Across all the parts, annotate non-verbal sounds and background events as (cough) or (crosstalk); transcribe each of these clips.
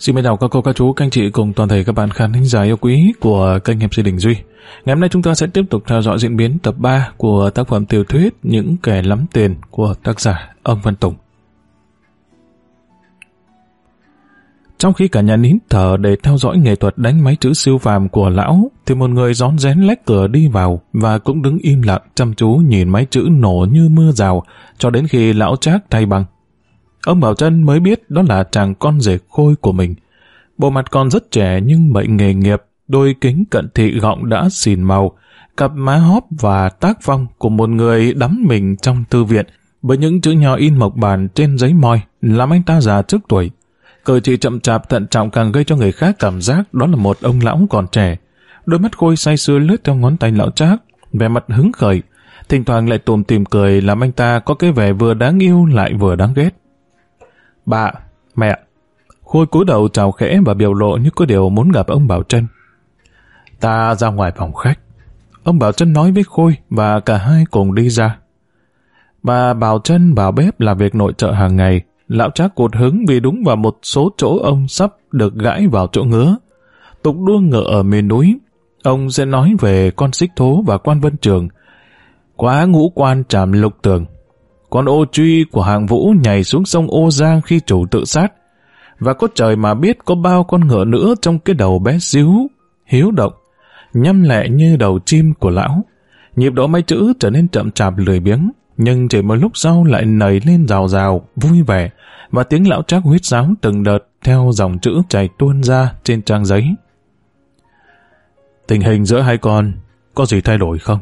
Xin chào các cô, các chú, các anh chị cùng toàn thể các bạn khán thính giả yêu quý của kênh MC Đình Duy. Ngày hôm nay chúng ta sẽ tiếp tục theo dõi diễn biến tập 3 của tác phẩm tiểu thuyết Những kẻ lắm tiền của tác giả ông Văn Tùng. Trong khi cả nhà nín thở để theo dõi nghệ thuật đánh máy chữ siêu phàm của lão, thì một người rón rén lách cửa đi vào và cũng đứng im lặng chăm chú nhìn máy chữ nổ như mưa rào cho đến khi lão trác thay bằng. Ông Bảo Trân mới biết đó là chàng con rể khôi của mình. Bộ mặt còn rất trẻ nhưng mệnh nghề nghiệp, đôi kính cận thị gọng đã xìn màu, cặp má hóp và tác phong của một người đắm mình trong thư viện với những chữ nhỏ in mộc bản trên giấy moi làm anh ta già trước tuổi. Cử chỉ chậm chạp thận trọng càng gây cho người khác cảm giác đó là một ông lão còn trẻ. Đôi mắt khôi say sưa lướt theo ngón tay lão trác, vẻ mặt hứng khởi, thỉnh thoảng lại tùm tìm cười làm anh ta có cái vẻ vừa đáng yêu lại vừa đáng ghét. Bà, mẹ. Khôi cúi đầu chào khẽ và biểu lộ như có điều muốn gặp ông Bảo Trân. Ta ra ngoài phòng khách. Ông Bảo Trân nói với Khôi và cả hai cùng đi ra. Bà Bảo Trân vào bếp làm việc nội trợ hàng ngày. Lão Trác cột hứng vì đúng vào một số chỗ ông sắp được gãi vào chỗ ngứa. Tục đua ngựa ở miền núi. Ông sẽ nói về con xích thố và quan vân trường. Quá ngũ quan tràm lục tường con ô truy của hàng vũ nhảy xuống sông ô giang khi chủ tự sát. Và có trời mà biết có bao con ngựa nữa trong cái đầu bé xíu, hiếu động, nhăm lẹ như đầu chim của lão. Nhịp độ máy chữ trở nên chậm chạp lười biếng, nhưng chỉ một lúc sau lại nảy lên rào rào, vui vẻ, và tiếng lão trác huyết sáo từng đợt theo dòng chữ chảy tuôn ra trên trang giấy. Tình hình giữa hai con có gì thay đổi không?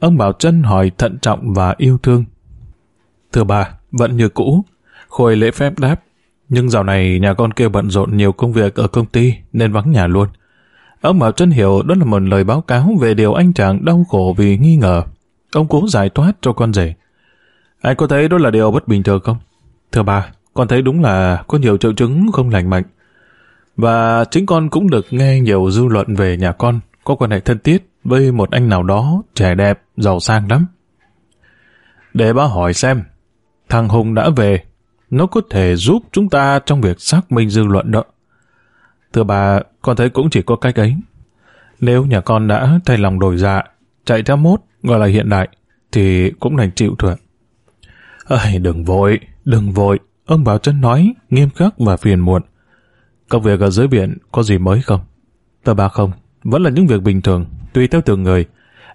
Ông Bảo Trân hỏi thận trọng và yêu thương. Thưa bà, vẫn như cũ. Khôi lễ phép đáp. Nhưng dạo này nhà con kia bận rộn nhiều công việc ở công ty nên vắng nhà luôn. Ông Bảo Trân hiểu đó là một lời báo cáo về điều anh chàng đau khổ vì nghi ngờ. Ông cố giải thoát cho con rể. Anh có thấy đó là điều bất bình thường không? Thưa bà, con thấy đúng là có nhiều triệu chứng không lành mạnh. Và chính con cũng được nghe nhiều dư luận về nhà con có quan hệ thân thiết với một anh nào đó trẻ đẹp, giàu sang lắm. Để bà hỏi xem, thằng Hùng đã về, nó có thể giúp chúng ta trong việc xác minh dư luận đó. Thưa bà, con thấy cũng chỉ có cách ấy. Nếu nhà con đã thay lòng đổi dạ, chạy theo mốt, gọi là hiện đại, thì cũng đành chịu thôi. Ơi, đừng vội, đừng vội, ông Bảo Trân nói, nghiêm khắc và phiền muộn. Công việc ở dưới biển có gì mới không? Thưa bà không, vẫn là những việc bình thường, tùy theo từng người.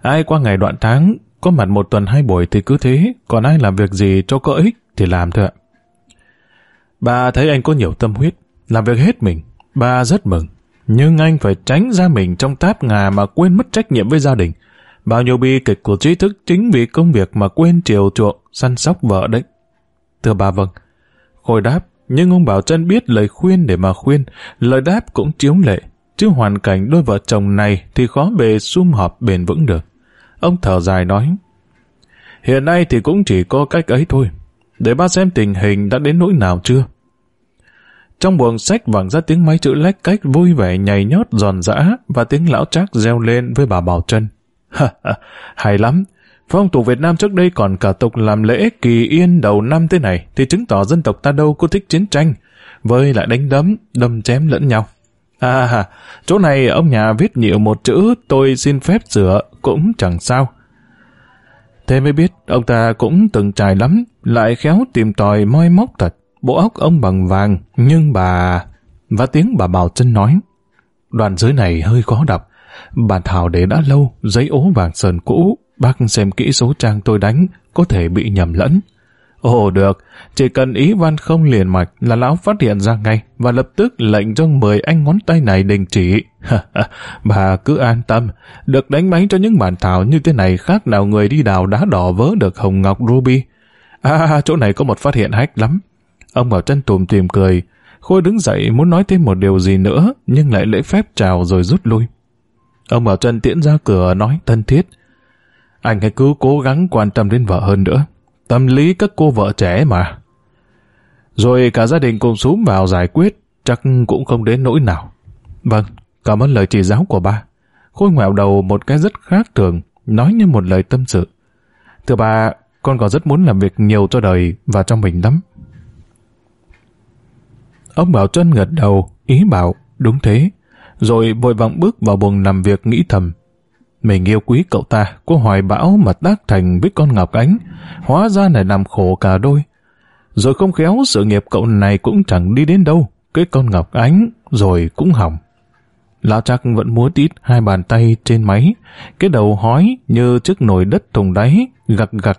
Ai qua ngày đoạn tháng có mặt một tuần hai buổi thì cứ thế, còn ai làm việc gì cho có ích thì làm thôi ạ. Bà thấy anh có nhiều tâm huyết, làm việc hết mình. Bà rất mừng. Nhưng anh phải tránh ra mình trong táp ngà mà quên mất trách nhiệm với gia đình. Bao nhiêu bi kịch của trí thức chính vì công việc mà quên chiều chuộng, săn sóc vợ đấy. Thưa bà vâng. Khôi đáp, nhưng ông Bảo chân biết lời khuyên để mà khuyên, lời đáp cũng chiếu lệ. Chứ hoàn cảnh đôi vợ chồng này thì khó bề sum họp bền vững được. Ông thở dài nói, hiện nay thì cũng chỉ có cách ấy thôi, để ba xem tình hình đã đến nỗi nào chưa. Trong buồng sách vang ra tiếng máy chữ lách cách vui vẻ nhảy nhót giòn giã và tiếng lão trác reo lên với bà Bảo Trân. Hay lắm, phong tục Việt Nam trước đây còn cả tục làm lễ kỳ yên đầu năm thế này thì chứng tỏ dân tộc ta đâu có thích chiến tranh, với lại đánh đấm, đâm chém lẫn nhau. À, chỗ này ông nhà viết nhiều một chữ tôi xin phép sửa cũng chẳng sao. Thế mới biết ông ta cũng từng trải lắm, lại khéo tìm tòi moi móc thật. Bộ óc ông bằng vàng, nhưng bà... Và tiếng bà Bảo chân nói. Đoạn dưới này hơi khó đọc. bà thảo để đã lâu, giấy ố vàng sờn cũ. Bác xem kỹ số trang tôi đánh, có thể bị nhầm lẫn. Ồ được, chỉ cần ý văn không liền mạch là lão phát hiện ra ngay và lập tức lệnh cho mười anh ngón tay này đình chỉ. (laughs) bà cứ an tâm, được đánh máy cho những bản thảo như thế này khác nào người đi đào đá đỏ vớ được hồng ngọc ruby. À, chỗ này có một phát hiện hách lắm. Ông Bảo chân tùm tìm cười. Khôi đứng dậy muốn nói thêm một điều gì nữa, nhưng lại lễ phép chào rồi rút lui. Ông Bảo chân tiễn ra cửa nói thân thiết. Anh hãy cứ cố gắng quan tâm đến vợ hơn nữa. Tâm lý các cô vợ trẻ mà. Rồi cả gia đình cùng xuống vào giải quyết, chắc cũng không đến nỗi nào. Vâng, cảm ơn lời chỉ giáo của ba. Khôi ngoẹo đầu một cái rất khác thường, nói như một lời tâm sự. Thưa bà, con còn rất muốn làm việc nhiều cho đời và cho mình lắm. Ông Bảo Trân gật đầu, ý bảo, đúng thế, rồi vội vọng bước vào buồng làm việc nghĩ thầm. Mình yêu quý cậu ta, có hoài bão mà tác thành với con Ngọc Ánh, hóa ra này làm khổ cả đôi. Rồi không khéo sự nghiệp cậu này cũng chẳng đi đến đâu, cái con Ngọc Ánh rồi cũng hỏng. Lão chắc vẫn múa tít hai bàn tay trên máy, cái đầu hói như chiếc nồi đất thùng đáy, gặt gặt,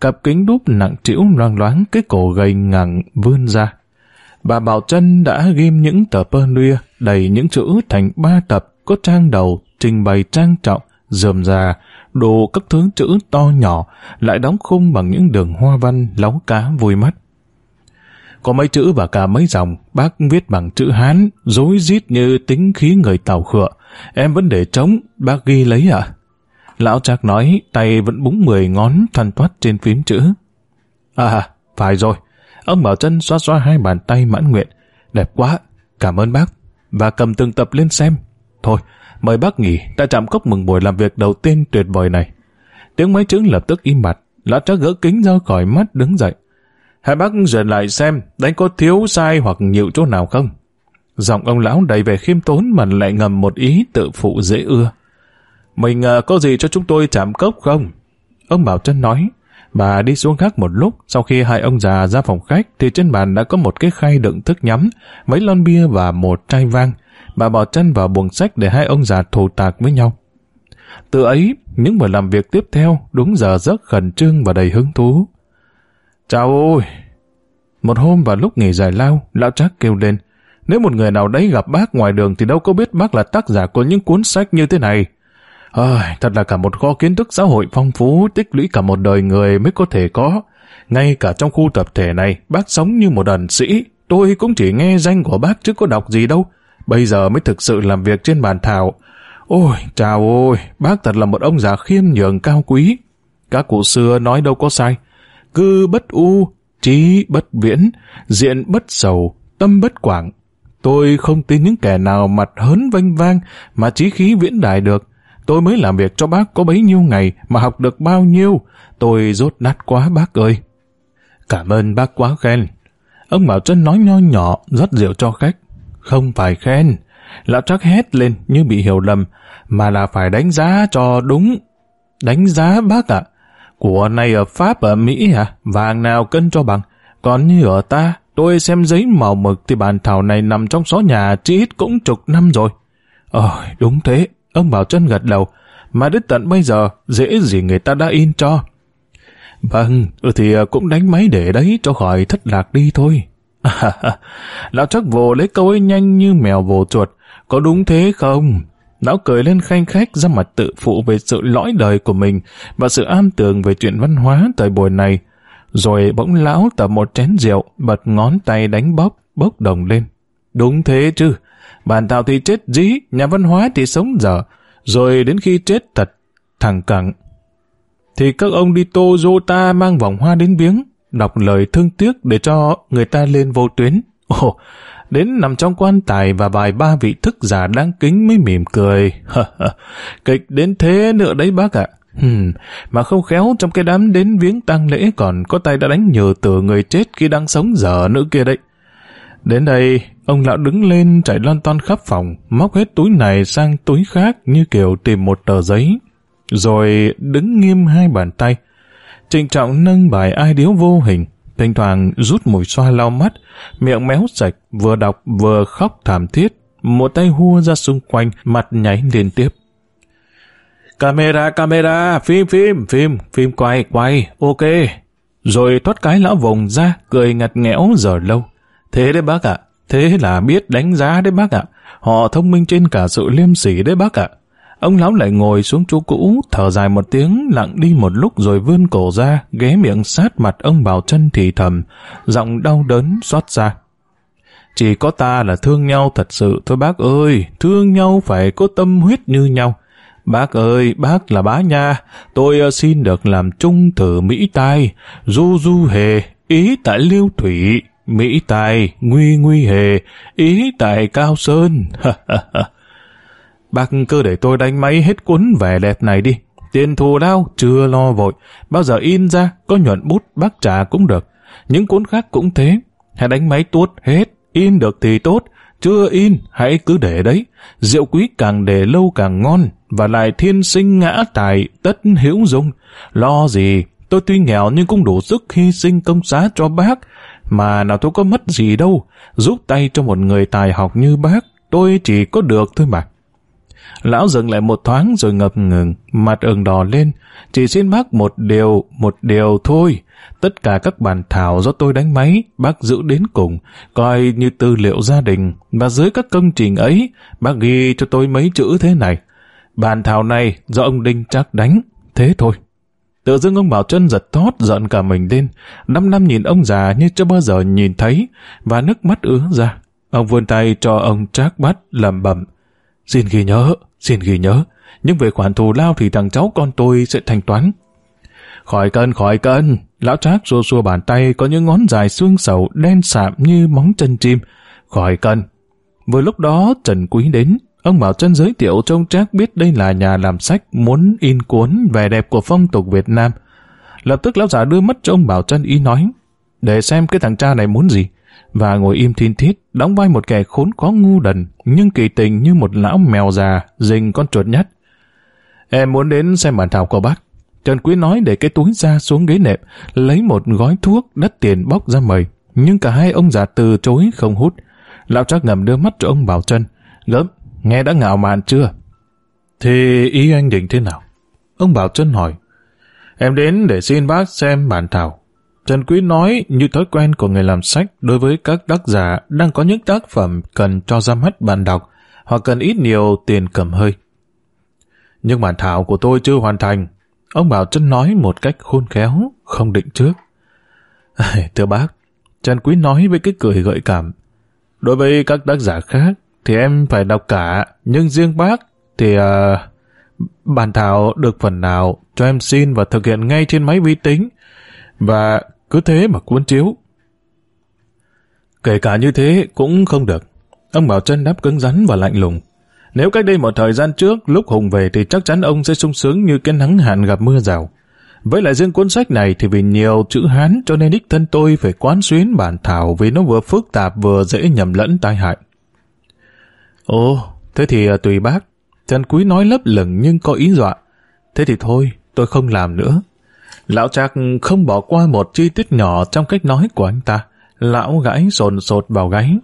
cặp kính đúp nặng trĩu loang loáng cái cổ gầy ngẳng vươn ra. Bà Bảo Trân đã ghim những tờ pơ nuya đầy những chữ thành ba tập có trang đầu trình bày trang trọng, dườm già, đồ các thứ chữ to nhỏ lại đóng khung bằng những đường hoa văn lóng cá vui mắt. Có mấy chữ và cả mấy dòng, bác viết bằng chữ Hán, rối rít như tính khí người tàu khựa. Em vẫn để trống, bác ghi lấy à? Lão Trác nói, tay vẫn búng mười ngón thoăn thoát trên phím chữ. À, phải rồi. Ông Bảo chân xoa xoa hai bàn tay mãn nguyện. Đẹp quá, cảm ơn bác. Và cầm từng tập lên xem. Thôi, mời bác nghỉ, ta chạm cốc mừng buổi làm việc đầu tiên tuyệt vời này. Tiếng máy trứng lập tức im bặt, lão Trác gỡ kính ra khỏi mắt đứng dậy. Hai bác dần lại xem, đánh có thiếu sai hoặc nhiều chỗ nào không? Giọng ông lão đầy vẻ khiêm tốn mà lại ngầm một ý tự phụ dễ ưa. Mình uh, có gì cho chúng tôi chạm cốc không? Ông Bảo Trân nói. Bà đi xuống gác một lúc, sau khi hai ông già ra phòng khách thì trên bàn đã có một cái khay đựng thức nhắm, mấy lon bia và một chai vang. Bà bỏ chân vào buồng sách để hai ông già thù tạc với nhau. Từ ấy, những buổi làm việc tiếp theo đúng giờ rất khẩn trương và đầy hứng thú. Chào ôi! Một hôm vào lúc nghỉ giải lao, lão trác kêu lên. Nếu một người nào đấy gặp bác ngoài đường thì đâu có biết bác là tác giả của những cuốn sách như thế này. Ôi, thật là cả một kho kiến thức xã hội phong phú, tích lũy cả một đời người mới có thể có. Ngay cả trong khu tập thể này, bác sống như một ẩn sĩ. Tôi cũng chỉ nghe danh của bác chứ có đọc gì đâu. Bây giờ mới thực sự làm việc trên bàn thảo. Ôi, chào ôi, bác thật là một ông già khiêm nhường cao quý. Các cụ xưa nói đâu có sai cư bất u, trí bất viễn, diện bất sầu, tâm bất quảng. Tôi không tin những kẻ nào mặt hớn vanh vang mà trí khí viễn đại được. Tôi mới làm việc cho bác có bấy nhiêu ngày mà học được bao nhiêu. Tôi rốt nát quá bác ơi. Cảm ơn bác quá khen. Ông Bảo Trân nói nho nhỏ, rất rượu cho khách. Không phải khen. Lão chắc hét lên như bị hiểu lầm, mà là phải đánh giá cho đúng. Đánh giá bác ạ. Của này ở Pháp ở Mỹ hả? Vàng nào cân cho bằng. Còn như ở ta, tôi xem giấy màu mực thì bàn thảo này nằm trong xó nhà chỉ ít cũng chục năm rồi. Ờ, đúng thế. Ông Bảo chân gật đầu. Mà đến tận bây giờ, dễ gì người ta đã in cho. Vâng, ừ thì ờ, cũng đánh máy để đấy cho khỏi thất lạc đi thôi. (laughs) Lão chắc vồ lấy câu ấy nhanh như mèo vồ chuột. Có đúng thế không? Lão cười lên khanh khách ra mặt tự phụ về sự lõi đời của mình và sự am tường về chuyện văn hóa thời buổi này. Rồi bỗng lão tập một chén rượu, bật ngón tay đánh bóp, bốc đồng lên. Đúng thế chứ, bản tạo thì chết dí, nhà văn hóa thì sống dở, rồi đến khi chết thật, thẳng cẳng. Thì các ông đi tô dô ta mang vòng hoa đến viếng, đọc lời thương tiếc để cho người ta lên vô tuyến. Ồ, đến nằm trong quan tài và vài ba vị thức giả đáng kính mới mỉm cười. Kịch đến thế nữa đấy bác ạ. Hmm, mà không khéo trong cái đám đến viếng tang lễ còn có tay đã đánh nhờ từ người chết khi đang sống dở nữa kia đấy. Đến đây, ông lão đứng lên chạy lon ton khắp phòng, móc hết túi này sang túi khác như kiểu tìm một tờ giấy. Rồi đứng nghiêm hai bàn tay, trịnh trọng nâng bài ai điếu vô hình, thỉnh thoảng rút mùi xoa lau mắt, miệng méo sạch, vừa đọc vừa khóc thảm thiết, một tay hua ra xung quanh, mặt nháy liên tiếp. Camera, camera, phim, phim, phim, phim quay, quay, ok. Rồi thoát cái lão vùng ra, cười ngặt nghẽo giờ lâu. Thế đấy bác ạ, thế là biết đánh giá đấy bác ạ. Họ thông minh trên cả sự liêm sỉ đấy bác ạ. Ông lão lại ngồi xuống chỗ cũ, thở dài một tiếng, lặng đi một lúc rồi vươn cổ ra, ghé miệng sát mặt ông Bảo chân thì thầm, giọng đau đớn xót ra. Chỉ có ta là thương nhau thật sự thôi bác ơi, thương nhau phải có tâm huyết như nhau. Bác ơi, bác là bá nha, tôi ờ, xin được làm trung thử Mỹ Tai, du du hề, ý tại Liêu Thủy, Mỹ Tài, nguy nguy hề, ý tại Cao Sơn. (laughs) Bác cứ để tôi đánh máy hết cuốn vẻ đẹp này đi. Tiền thù lao chưa lo vội, bao giờ in ra, có nhuận bút bác trả cũng được. Những cuốn khác cũng thế, hãy đánh máy tuốt hết, in được thì tốt, chưa in, hãy cứ để đấy. Rượu quý càng để lâu càng ngon, và lại thiên sinh ngã tài, tất hữu dung. Lo gì, tôi tuy nghèo nhưng cũng đủ sức hy sinh công giá cho bác, mà nào tôi có mất gì đâu, giúp tay cho một người tài học như bác, tôi chỉ có được thôi mà. Lão dừng lại một thoáng rồi ngập ngừng, mặt ửng đỏ lên. Chỉ xin bác một điều, một điều thôi. Tất cả các bản thảo do tôi đánh máy, bác giữ đến cùng, coi như tư liệu gia đình. Và dưới các công trình ấy, bác ghi cho tôi mấy chữ thế này. Bản thảo này do ông Đinh chắc đánh, thế thôi. Tự dưng ông Bảo chân giật thót giận cả mình lên. Năm năm nhìn ông già như chưa bao giờ nhìn thấy, và nước mắt ứa ra. Ông vươn tay cho ông Trác bắt lầm bẩm. Xin ghi nhớ, xin ghi nhớ, nhưng về khoản thù lao thì thằng cháu con tôi sẽ thanh toán. Khỏi cân, khỏi cân, lão Trác xua xua bàn tay có những ngón dài xương sầu đen sạm như móng chân chim. Khỏi cân. Vừa lúc đó Trần Quý đến, ông Bảo Trân giới thiệu cho ông Trác biết đây là nhà làm sách muốn in cuốn vẻ đẹp của phong tục Việt Nam. Lập tức lão già đưa mắt cho ông Bảo Trân ý nói, để xem cái thằng cha này muốn gì và ngồi im thiên thiết, đóng vai một kẻ khốn khó ngu đần, nhưng kỳ tình như một lão mèo già, rình con chuột nhất. Em muốn đến xem bản thảo của bác. Trần Quý nói để cái túi ra xuống ghế nệm, lấy một gói thuốc đắt tiền bóc ra mời. Nhưng cả hai ông già từ chối không hút. Lão chắc ngầm đưa mắt cho ông Bảo Trân. Gớm, nghe đã ngạo mạn chưa? Thì ý anh định thế nào? Ông Bảo Trân hỏi. Em đến để xin bác xem bản thảo. Trần Quý nói như thói quen của người làm sách đối với các tác giả đang có những tác phẩm cần cho ra mắt bạn đọc hoặc cần ít nhiều tiền cầm hơi. Nhưng bản thảo của tôi chưa hoàn thành. Ông Bảo Trân nói một cách khôn khéo, không định trước. (laughs) Thưa bác, Trần Quý nói với cái cười gợi cảm. Đối với các tác giả khác thì em phải đọc cả, nhưng riêng bác thì... Uh, bản thảo được phần nào cho em xin và thực hiện ngay trên máy vi tính và cứ thế mà cuốn chiếu. Kể cả như thế cũng không được. Ông Bảo Trân đáp cứng rắn và lạnh lùng. Nếu cách đây một thời gian trước, lúc Hùng về thì chắc chắn ông sẽ sung sướng như cái nắng hạn gặp mưa rào. Với lại riêng cuốn sách này thì vì nhiều chữ Hán cho nên đích thân tôi phải quán xuyến bản thảo vì nó vừa phức tạp vừa dễ nhầm lẫn tai hại. Ồ, thế thì à, tùy bác. Trần Quý nói lấp lửng nhưng có ý dọa. Thế thì thôi, tôi không làm nữa. Lão Trác không bỏ qua một chi tiết nhỏ trong cách nói của anh ta. Lão gãi sồn sột vào gáy.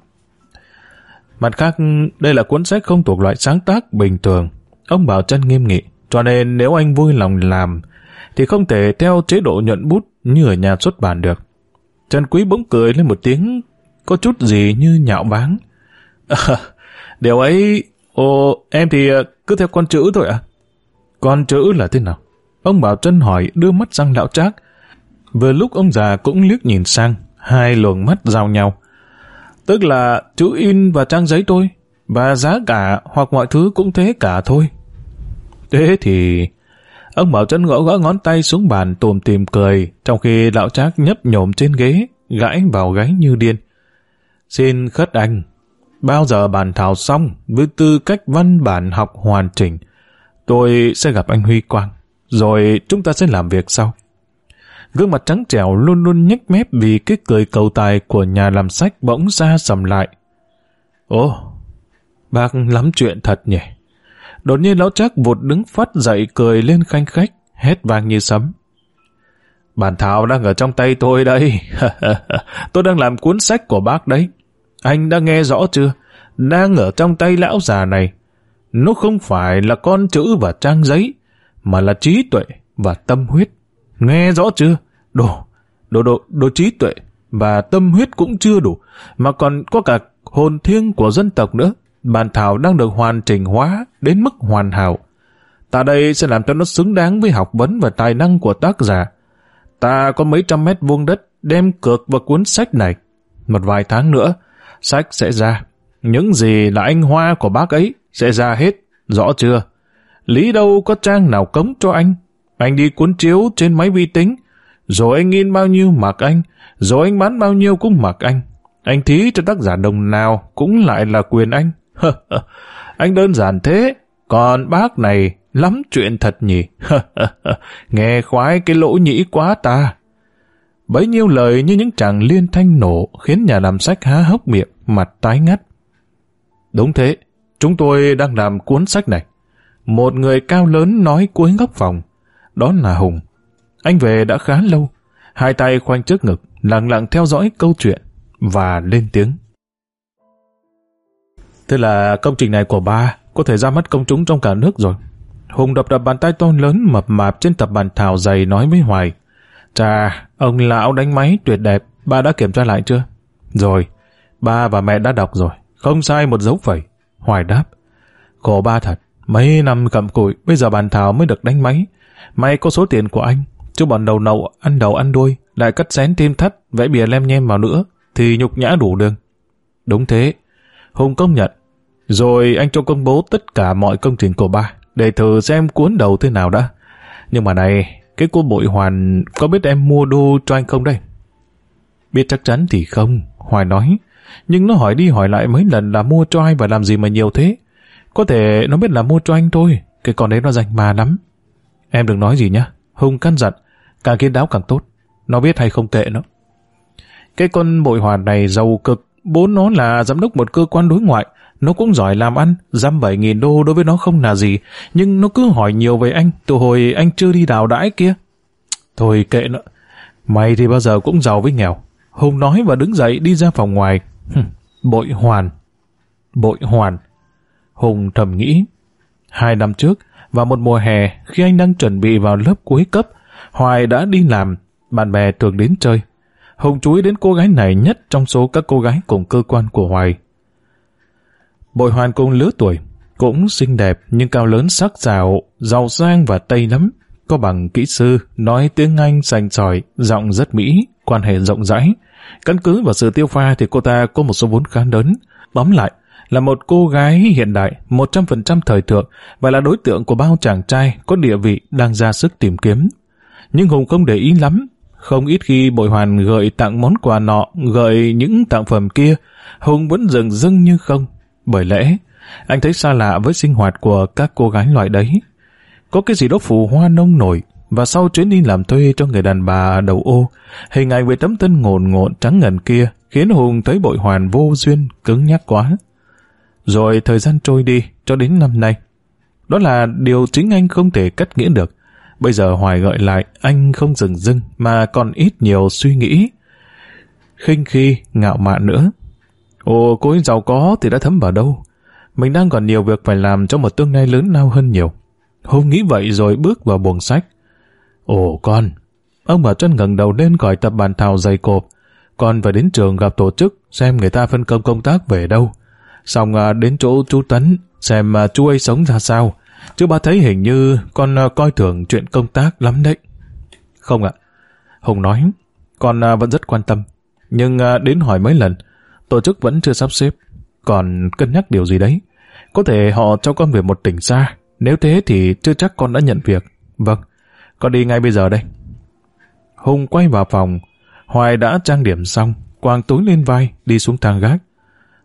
Mặt khác, đây là cuốn sách không thuộc loại sáng tác bình thường. Ông bảo chân nghiêm nghị, cho nên nếu anh vui lòng làm, thì không thể theo chế độ nhận bút như ở nhà xuất bản được. Trần Quý bỗng cười lên một tiếng, có chút gì như nhạo báng. À, (laughs) điều ấy, ồ, em thì ờ, cứ theo con chữ thôi ạ. Con chữ là thế nào? Ông Bảo Trân hỏi đưa mắt sang lão trác. Vừa lúc ông già cũng liếc nhìn sang, hai luồng mắt giao nhau. Tức là chữ in và trang giấy thôi, và giá cả hoặc mọi thứ cũng thế cả thôi. Thế thì... Ông Bảo Trân gõ gõ ngón tay xuống bàn tùm tìm cười, trong khi lão trác nhấp nhổm trên ghế, gãi vào gáy như điên. Xin khất anh, bao giờ bàn thảo xong với tư cách văn bản học hoàn chỉnh, tôi sẽ gặp anh Huy Quang rồi chúng ta sẽ làm việc sau. Gương mặt trắng trẻo luôn luôn nhếch mép vì cái cười cầu tài của nhà làm sách bỗng ra sầm lại. Ồ, bác lắm chuyện thật nhỉ. Đột nhiên lão chắc vụt đứng phát dậy cười lên khanh khách, hét vang như sấm. Bản thảo đang ở trong tay tôi đây. (laughs) tôi đang làm cuốn sách của bác đấy. Anh đã nghe rõ chưa? Đang ở trong tay lão già này. Nó không phải là con chữ và trang giấy, mà là trí tuệ và tâm huyết. Nghe rõ chưa? Đồ, đồ, đồ, đồ trí tuệ và tâm huyết cũng chưa đủ, mà còn có cả hồn thiêng của dân tộc nữa. Bản thảo đang được hoàn chỉnh hóa đến mức hoàn hảo. Ta đây sẽ làm cho nó xứng đáng với học vấn và tài năng của tác giả. Ta có mấy trăm mét vuông đất đem cược vào cuốn sách này. Một vài tháng nữa, sách sẽ ra. Những gì là anh hoa của bác ấy sẽ ra hết, rõ chưa? Lý đâu có trang nào cống cho anh. Anh đi cuốn chiếu trên máy vi tính, rồi anh in bao nhiêu mặc anh, rồi anh bán bao nhiêu cũng mặc anh. Anh thí cho tác giả đồng nào cũng lại là quyền anh. anh đơn giản thế, còn bác này lắm chuyện thật nhỉ. Nghe khoái cái lỗ nhĩ quá ta. Bấy nhiêu lời như những chàng liên thanh nổ khiến nhà làm sách há hốc miệng, mặt tái ngắt. Đúng thế, chúng tôi đang làm cuốn sách này. Một người cao lớn nói cuối góc phòng. Đó là Hùng. Anh về đã khá lâu. Hai tay khoanh trước ngực, lặng lặng theo dõi câu chuyện và lên tiếng. Thế là công trình này của ba có thể ra mắt công chúng trong cả nước rồi. Hùng đập đập bàn tay to lớn mập mạp trên tập bàn thảo dày nói với Hoài. Chà, ông lão đánh máy tuyệt đẹp, ba đã kiểm tra lại chưa? Rồi, ba và mẹ đã đọc rồi, không sai một dấu phẩy. Hoài đáp. Khổ ba thật, mấy năm cầm cụi, bây giờ bàn thảo mới được đánh máy. May có số tiền của anh, chứ bọn đầu nậu ăn đầu ăn đuôi, lại cắt xén tim thắt, vẽ bìa lem nhem vào nữa, thì nhục nhã đủ đường. Đúng thế, Hùng công nhận. Rồi anh cho công bố tất cả mọi công trình của ba, để thử xem cuốn đầu thế nào đã. Nhưng mà này, cái cô bội hoàn có biết em mua đô cho anh không đây? Biết chắc chắn thì không, Hoài nói. Nhưng nó hỏi đi hỏi lại mấy lần là mua cho ai và làm gì mà nhiều thế. Có thể nó biết là mua cho anh thôi, cái con đấy nó rành mà lắm. Em đừng nói gì nhá, Hùng căn dặn, càng kiên đáo càng tốt. Nó biết hay không kệ nó. Cái con bội hoàn này giàu cực, bố nó là giám đốc một cơ quan đối ngoại, nó cũng giỏi làm ăn, dăm bảy nghìn đô đối với nó không là gì, nhưng nó cứ hỏi nhiều về anh, từ hồi anh chưa đi đào đãi kia. Thôi kệ nó, mày thì bao giờ cũng giàu với nghèo. Hùng nói và đứng dậy đi ra phòng ngoài. bội hoàn. Bội hoàn. Hùng thầm nghĩ. Hai năm trước, vào một mùa hè, khi anh đang chuẩn bị vào lớp cuối cấp, Hoài đã đi làm, bạn bè thường đến chơi. Hùng chú ý đến cô gái này nhất trong số các cô gái cùng cơ quan của Hoài. Bội hoàn cùng lứa tuổi, cũng xinh đẹp nhưng cao lớn sắc sảo, giàu sang và tây lắm. Có bằng kỹ sư, nói tiếng Anh sành sỏi, giọng rất mỹ, quan hệ rộng rãi. Căn cứ vào sự tiêu pha thì cô ta có một số vốn khá lớn. Bấm lại, là một cô gái hiện đại, 100% thời thượng và là đối tượng của bao chàng trai có địa vị đang ra sức tìm kiếm. Nhưng Hùng không để ý lắm, không ít khi bội hoàn gợi tặng món quà nọ, gợi những tặng phẩm kia, Hùng vẫn dừng dưng như không. Bởi lẽ, anh thấy xa lạ với sinh hoạt của các cô gái loại đấy. Có cái gì đó phù hoa nông nổi, và sau chuyến đi làm thuê cho người đàn bà đầu ô, hình ảnh về tấm thân ngồn ngộn trắng ngần kia khiến Hùng thấy bội hoàn vô duyên, cứng nhắc quá. Rồi thời gian trôi đi, cho đến năm nay. Đó là điều chính anh không thể cắt nghĩa được. Bây giờ Hoài gợi lại, anh không dừng dưng, mà còn ít nhiều suy nghĩ. khinh khi, ngạo mạn nữa. Ồ, cô ấy giàu có thì đã thấm vào đâu. Mình đang còn nhiều việc phải làm cho một tương lai lớn lao hơn nhiều. Hùng nghĩ vậy rồi bước vào buồng sách. Ồ con, ông bà chân ngẩng đầu lên khỏi tập bàn thảo dày cộp. Con phải đến trường gặp tổ chức xem người ta phân công công tác về đâu. Xong à, đến chỗ chú Tấn xem à, chú ấy sống ra sao. Chứ bà thấy hình như con à, coi thường chuyện công tác lắm đấy. Không ạ. Hùng nói, con vẫn rất quan tâm. Nhưng đến hỏi mấy lần, tổ chức vẫn chưa sắp xếp. Còn cân nhắc điều gì đấy. Có thể họ cho con về một tỉnh xa. Nếu thế thì chưa chắc con đã nhận việc. Vâng, con đi ngay bây giờ đây. Hùng quay vào phòng. Hoài đã trang điểm xong, quàng túi lên vai, đi xuống thang gác.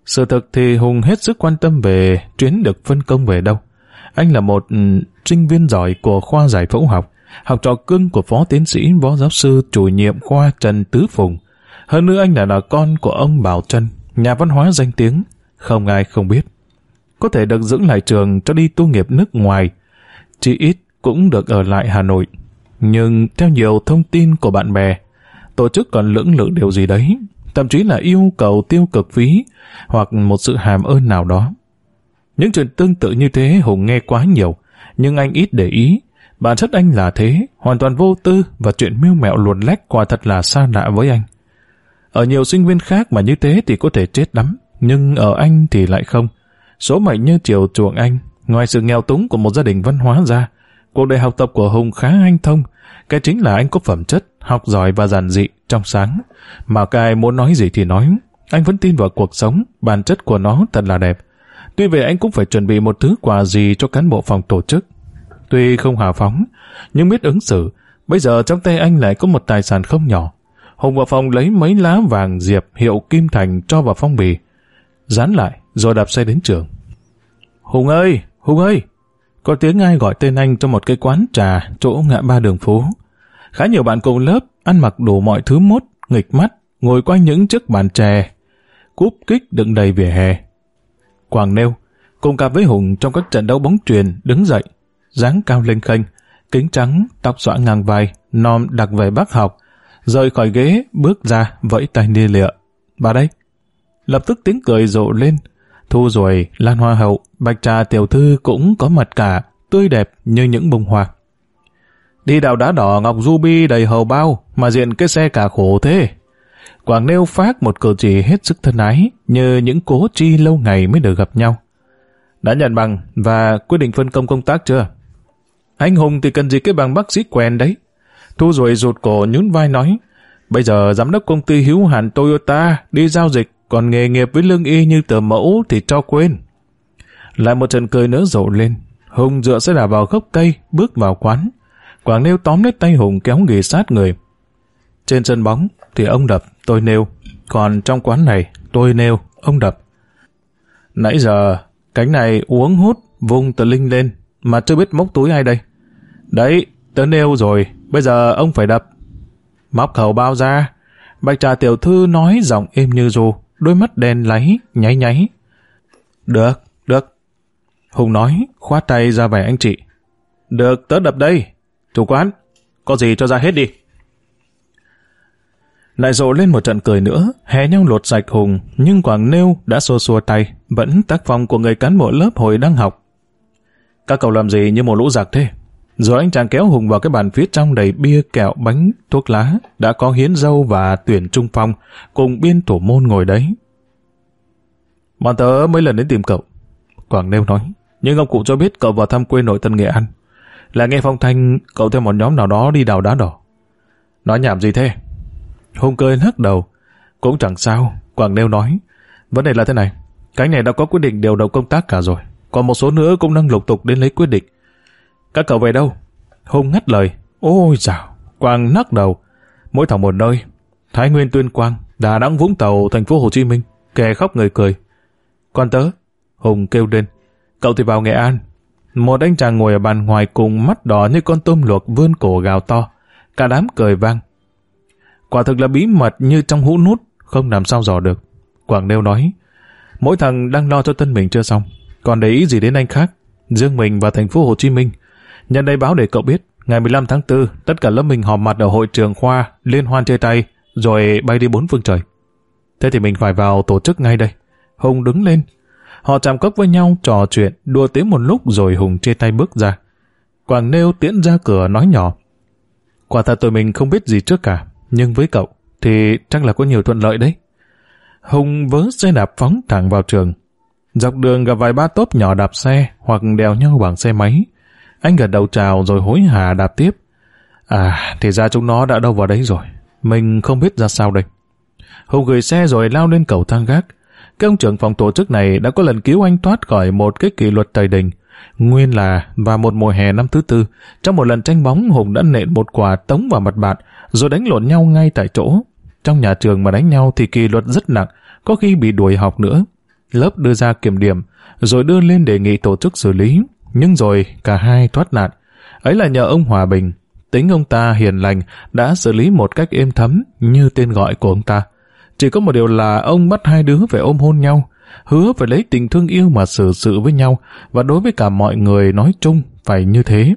Sự thực thì Hùng hết sức quan tâm về chuyến được phân công về đâu. Anh là một ừ, sinh viên giỏi của khoa giải phẫu học, học trò cưng của phó tiến sĩ phó giáo sư chủ nhiệm khoa Trần Tứ Phùng. Hơn nữa anh là là con của ông Bảo Trân, nhà văn hóa danh tiếng, không ai không biết. Có thể được dưỡng lại trường cho đi tu nghiệp nước ngoài, chỉ ít cũng được ở lại Hà Nội. Nhưng theo nhiều thông tin của bạn bè, tổ chức còn lưỡng lự điều gì đấy, thậm chí là yêu cầu tiêu cực phí hoặc một sự hàm ơn nào đó. Những chuyện tương tự như thế Hùng nghe quá nhiều, nhưng anh ít để ý. Bản chất anh là thế, hoàn toàn vô tư và chuyện miêu mẹo luồn lách quả thật là xa lạ với anh. Ở nhiều sinh viên khác mà như thế thì có thể chết lắm, nhưng ở anh thì lại không. Số mệnh như chiều chuộng anh, ngoài sự nghèo túng của một gia đình văn hóa ra, cuộc đời học tập của Hùng khá anh thông, cái chính là anh có phẩm chất, học giỏi và giản dị, trong sáng. Mà cái muốn nói gì thì nói, anh vẫn tin vào cuộc sống, bản chất của nó thật là đẹp. Tuy vậy anh cũng phải chuẩn bị một thứ quà gì cho cán bộ phòng tổ chức. Tuy không hào phóng, nhưng biết ứng xử, bây giờ trong tay anh lại có một tài sản không nhỏ. Hùng vào phòng lấy mấy lá vàng diệp hiệu Kim Thành cho vào phong bì. Dán lại, rồi đạp xe đến trường. Hùng ơi! Hùng ơi! có tiếng ai gọi tên anh trong một cái quán trà chỗ ngã ba đường phố. Khá nhiều bạn cùng lớp ăn mặc đủ mọi thứ mốt, nghịch mắt, ngồi quanh những chiếc bàn chè, cúp kích đựng đầy vỉa hè. Quảng nêu, cùng cặp với Hùng trong các trận đấu bóng truyền đứng dậy, dáng cao lên khênh, kính trắng, tóc xõa ngang vai, nom đặc về bác học, rời khỏi ghế, bước ra, vẫy tay nia lịa. Bà đây. Lập tức tiếng cười rộ lên. Thu rồi, Lan Hoa Hậu, Bạch Trà Tiểu Thư cũng có mặt cả, tươi đẹp như những bông hoa. Đi đào đá đỏ ngọc ruby đầy hầu bao, mà diện cái xe cả khổ thế. Quảng nêu phát một cử chỉ hết sức thân ái, như những cố chi lâu ngày mới được gặp nhau. Đã nhận bằng và quyết định phân công công tác chưa? Anh Hùng thì cần gì cái bằng bác sĩ quen đấy. Thu rồi rụt cổ nhún vai nói, bây giờ giám đốc công ty hữu hạn Toyota đi giao dịch, còn nghề nghiệp với lương y như tờ mẫu thì cho quên. Lại một trận cười nữa rộ lên, Hùng dựa xe đạp vào gốc cây, bước vào quán. Quảng Nêu tóm lấy tay Hùng kéo nghỉ sát người. Trên sân bóng thì ông đập, tôi nêu. Còn trong quán này, tôi nêu, ông đập. Nãy giờ, cánh này uống hút, vung tờ linh lên, mà chưa biết móc túi ai đây. Đấy, tớ nêu rồi, bây giờ ông phải đập. Móc khẩu bao ra. Bạch trà tiểu thư nói giọng êm như ru, đôi mắt đen láy, nháy nháy. Được, được. Hùng nói, khoát tay ra vẻ anh chị. Được, tớ đập đây. Chủ quán, có gì cho ra hết đi. Lại rộ lên một trận cười nữa, hè nhau lột sạch Hùng, nhưng Quảng Nêu đã xô xua tay, vẫn tác phong của người cán bộ lớp hồi đang học. Các cậu làm gì như một lũ giặc thế? Rồi anh chàng kéo Hùng vào cái bàn phía trong đầy bia, kẹo, bánh, thuốc lá, đã có hiến dâu và tuyển trung phong, cùng biên thủ môn ngồi đấy. Bọn tớ mấy lần đến tìm cậu. Quảng Nêu nói, nhưng ông cụ cho biết cậu vào thăm quê nội tân Nghệ An. Là nghe phong thanh cậu theo một nhóm nào đó đi đào đá đỏ. Nói nhảm gì thế? Hùng cười lắc đầu. Cũng chẳng sao, Quảng Nêu nói. Vấn đề là thế này, cánh này đã có quyết định điều động công tác cả rồi. Còn một số nữa cũng đang lục tục đến lấy quyết định. Các cậu về đâu? Hùng ngắt lời. Ôi dào, Quang nắc đầu. Mỗi thằng một nơi. Thái Nguyên Tuyên Quang, Đà Nẵng Vũng Tàu, thành phố Hồ Chí Minh. Kẻ khóc người cười. Con tớ. Hùng kêu lên. Cậu thì vào Nghệ An. Một anh chàng ngồi ở bàn ngoài cùng mắt đỏ như con tôm luộc vươn cổ gào to. Cả đám cười vang. Quả thực là bí mật như trong hũ nút, không làm sao dò được. Quảng Nêu nói, mỗi thằng đang lo cho tân mình chưa xong, còn để ý gì đến anh khác, riêng mình và thành phố Hồ Chí Minh. Nhân đây báo để cậu biết, ngày 15 tháng 4, tất cả lớp mình họp mặt ở hội trường khoa, liên hoan chơi tay, rồi bay đi bốn phương trời. Thế thì mình phải vào tổ chức ngay đây. Hùng đứng lên. Họ chạm cốc với nhau, trò chuyện, đùa tiếng một lúc rồi Hùng chia tay bước ra. Quảng Nêu tiễn ra cửa nói nhỏ. Quả thật tụi mình không biết gì trước cả, nhưng với cậu thì chắc là có nhiều thuận lợi đấy. Hùng vớ xe đạp phóng thẳng vào trường. Dọc đường gặp vài ba tốp nhỏ đạp xe hoặc đèo nhau bằng xe máy. Anh gật đầu chào rồi hối hả đạp tiếp. À, thì ra chúng nó đã đâu vào đấy rồi. Mình không biết ra sao đây. Hùng gửi xe rồi lao lên cầu thang gác. Cái ông trưởng phòng tổ chức này đã có lần cứu anh thoát khỏi một cái kỷ luật thời đình. Nguyên là vào một mùa hè năm thứ tư, trong một lần tranh bóng Hùng đã nện một quả tống vào mặt bạn, rồi đánh lộn nhau ngay tại chỗ. Trong nhà trường mà đánh nhau thì kỷ luật rất nặng, có khi bị đuổi học nữa. Lớp đưa ra kiểm điểm, rồi đưa lên đề nghị tổ chức xử lý, nhưng rồi cả hai thoát nạn. Ấy là nhờ ông Hòa Bình, tính ông ta hiền lành đã xử lý một cách êm thấm như tên gọi của ông ta. Chỉ có một điều là ông bắt hai đứa phải ôm hôn nhau, hứa phải lấy tình thương yêu mà xử sự với nhau và đối với cả mọi người nói chung phải như thế.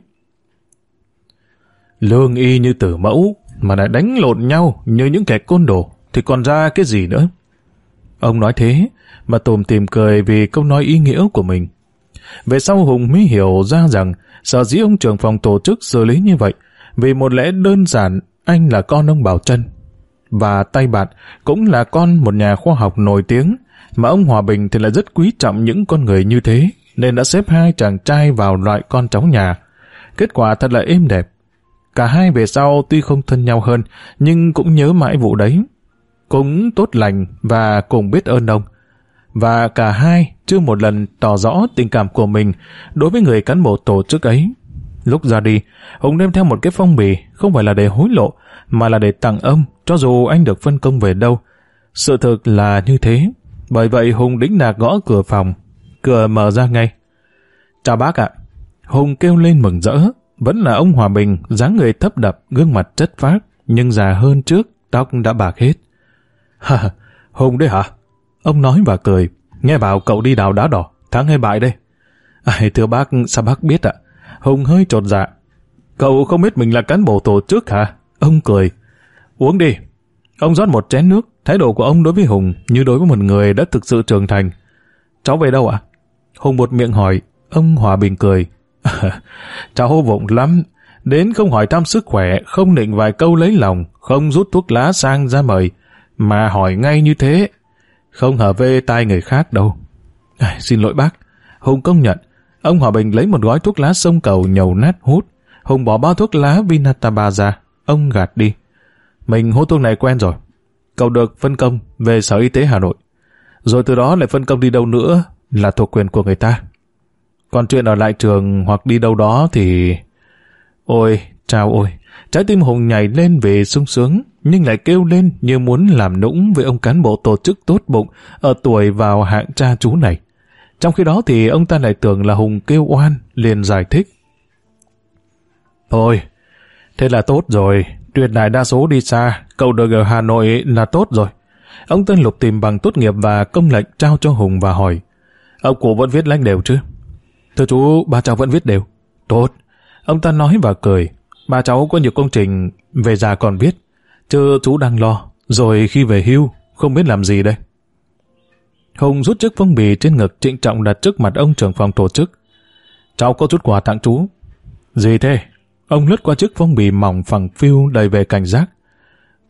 Lương y như tử mẫu mà lại đánh lộn nhau như những kẻ côn đồ thì còn ra cái gì nữa. Ông nói thế mà tùm tìm cười vì câu nói ý nghĩa của mình. Về sau Hùng mới hiểu ra rằng sợ dĩ ông trưởng phòng tổ chức xử lý như vậy vì một lẽ đơn giản anh là con ông Bảo Trân và tay bạn cũng là con một nhà khoa học nổi tiếng mà ông Hòa Bình thì lại rất quý trọng những con người như thế nên đã xếp hai chàng trai vào loại con cháu nhà. Kết quả thật là êm đẹp. Cả hai về sau tuy không thân nhau hơn, nhưng cũng nhớ mãi vụ đấy. Cũng tốt lành và cùng biết ơn ông. Và cả hai chưa một lần tỏ rõ tình cảm của mình đối với người cán bộ tổ chức ấy. Lúc ra đi, Hùng đem theo một cái phong bì, không phải là để hối lộ, mà là để tặng ông, cho dù anh được phân công về đâu. Sự thực là như thế. Bởi vậy Hùng đĩnh đạc gõ cửa phòng. Cửa mở ra ngay. Chào bác ạ. Hùng kêu lên mừng rỡ, vẫn là ông Hòa Bình, dáng người thấp đập, gương mặt chất phác, nhưng già hơn trước, tóc đã bạc hết. (laughs) Ha, Hùng đấy hả? Ông nói và cười, nghe bảo cậu đi đào đá đỏ, thắng hay bại đây? (laughs) À, thưa bác, sao bác biết ạ? Hùng hơi trột dạ. Cậu không biết mình là cán bộ tổ chức hả? Ông cười. Uống đi. Ông rót một chén nước, thái độ của ông đối với Hùng như đối với một người đã thực sự trưởng thành. Cháu về đâu ạ? Hùng một miệng hỏi, ông Hòa Bình cười. (laughs) cháu vụng lắm, đến không hỏi thăm sức khỏe, không định vài câu lấy lòng, không rút thuốc lá sang ra mời, mà hỏi ngay như thế. Không hở về tai người khác đâu. À, xin lỗi bác. Hùng công nhận, ông Hòa Bình lấy một gói thuốc lá sông cầu nhầu nát hút. Hùng bỏ bao thuốc lá Vinataba ra, ông gạt đi. Mình hút thuốc này quen rồi. Cậu được phân công về Sở Y tế Hà Nội. Rồi từ đó lại phân công đi đâu nữa là thuộc quyền của người ta. Còn chuyện ở lại trường hoặc đi đâu đó thì... Ôi, chào ôi, trái tim Hùng nhảy lên về sung sướng, nhưng lại kêu lên như muốn làm nũng với ông cán bộ tổ chức tốt bụng ở tuổi vào hạng cha chú này. Trong khi đó thì ông ta lại tưởng là Hùng kêu oan, liền giải thích. Thôi, thế là tốt rồi, tuyệt đại đa số đi xa, cậu được ở Hà Nội là tốt rồi. Ông Tân Lục tìm bằng tốt nghiệp và công lệnh trao cho Hùng và hỏi, ông cụ vẫn viết lách đều chứ? Thưa chú, ba cháu vẫn viết đều. Tốt. Ông ta nói và cười. Ba cháu có nhiều công trình về già còn viết. Chứ chú đang lo. Rồi khi về hưu, không biết làm gì đây. Hùng rút chiếc phong bì trên ngực trịnh trọng đặt trước mặt ông trưởng phòng tổ chức. Cháu có chút quà tặng chú. Gì thế? Ông lướt qua chiếc phong bì mỏng phẳng phiu đầy về cảnh giác.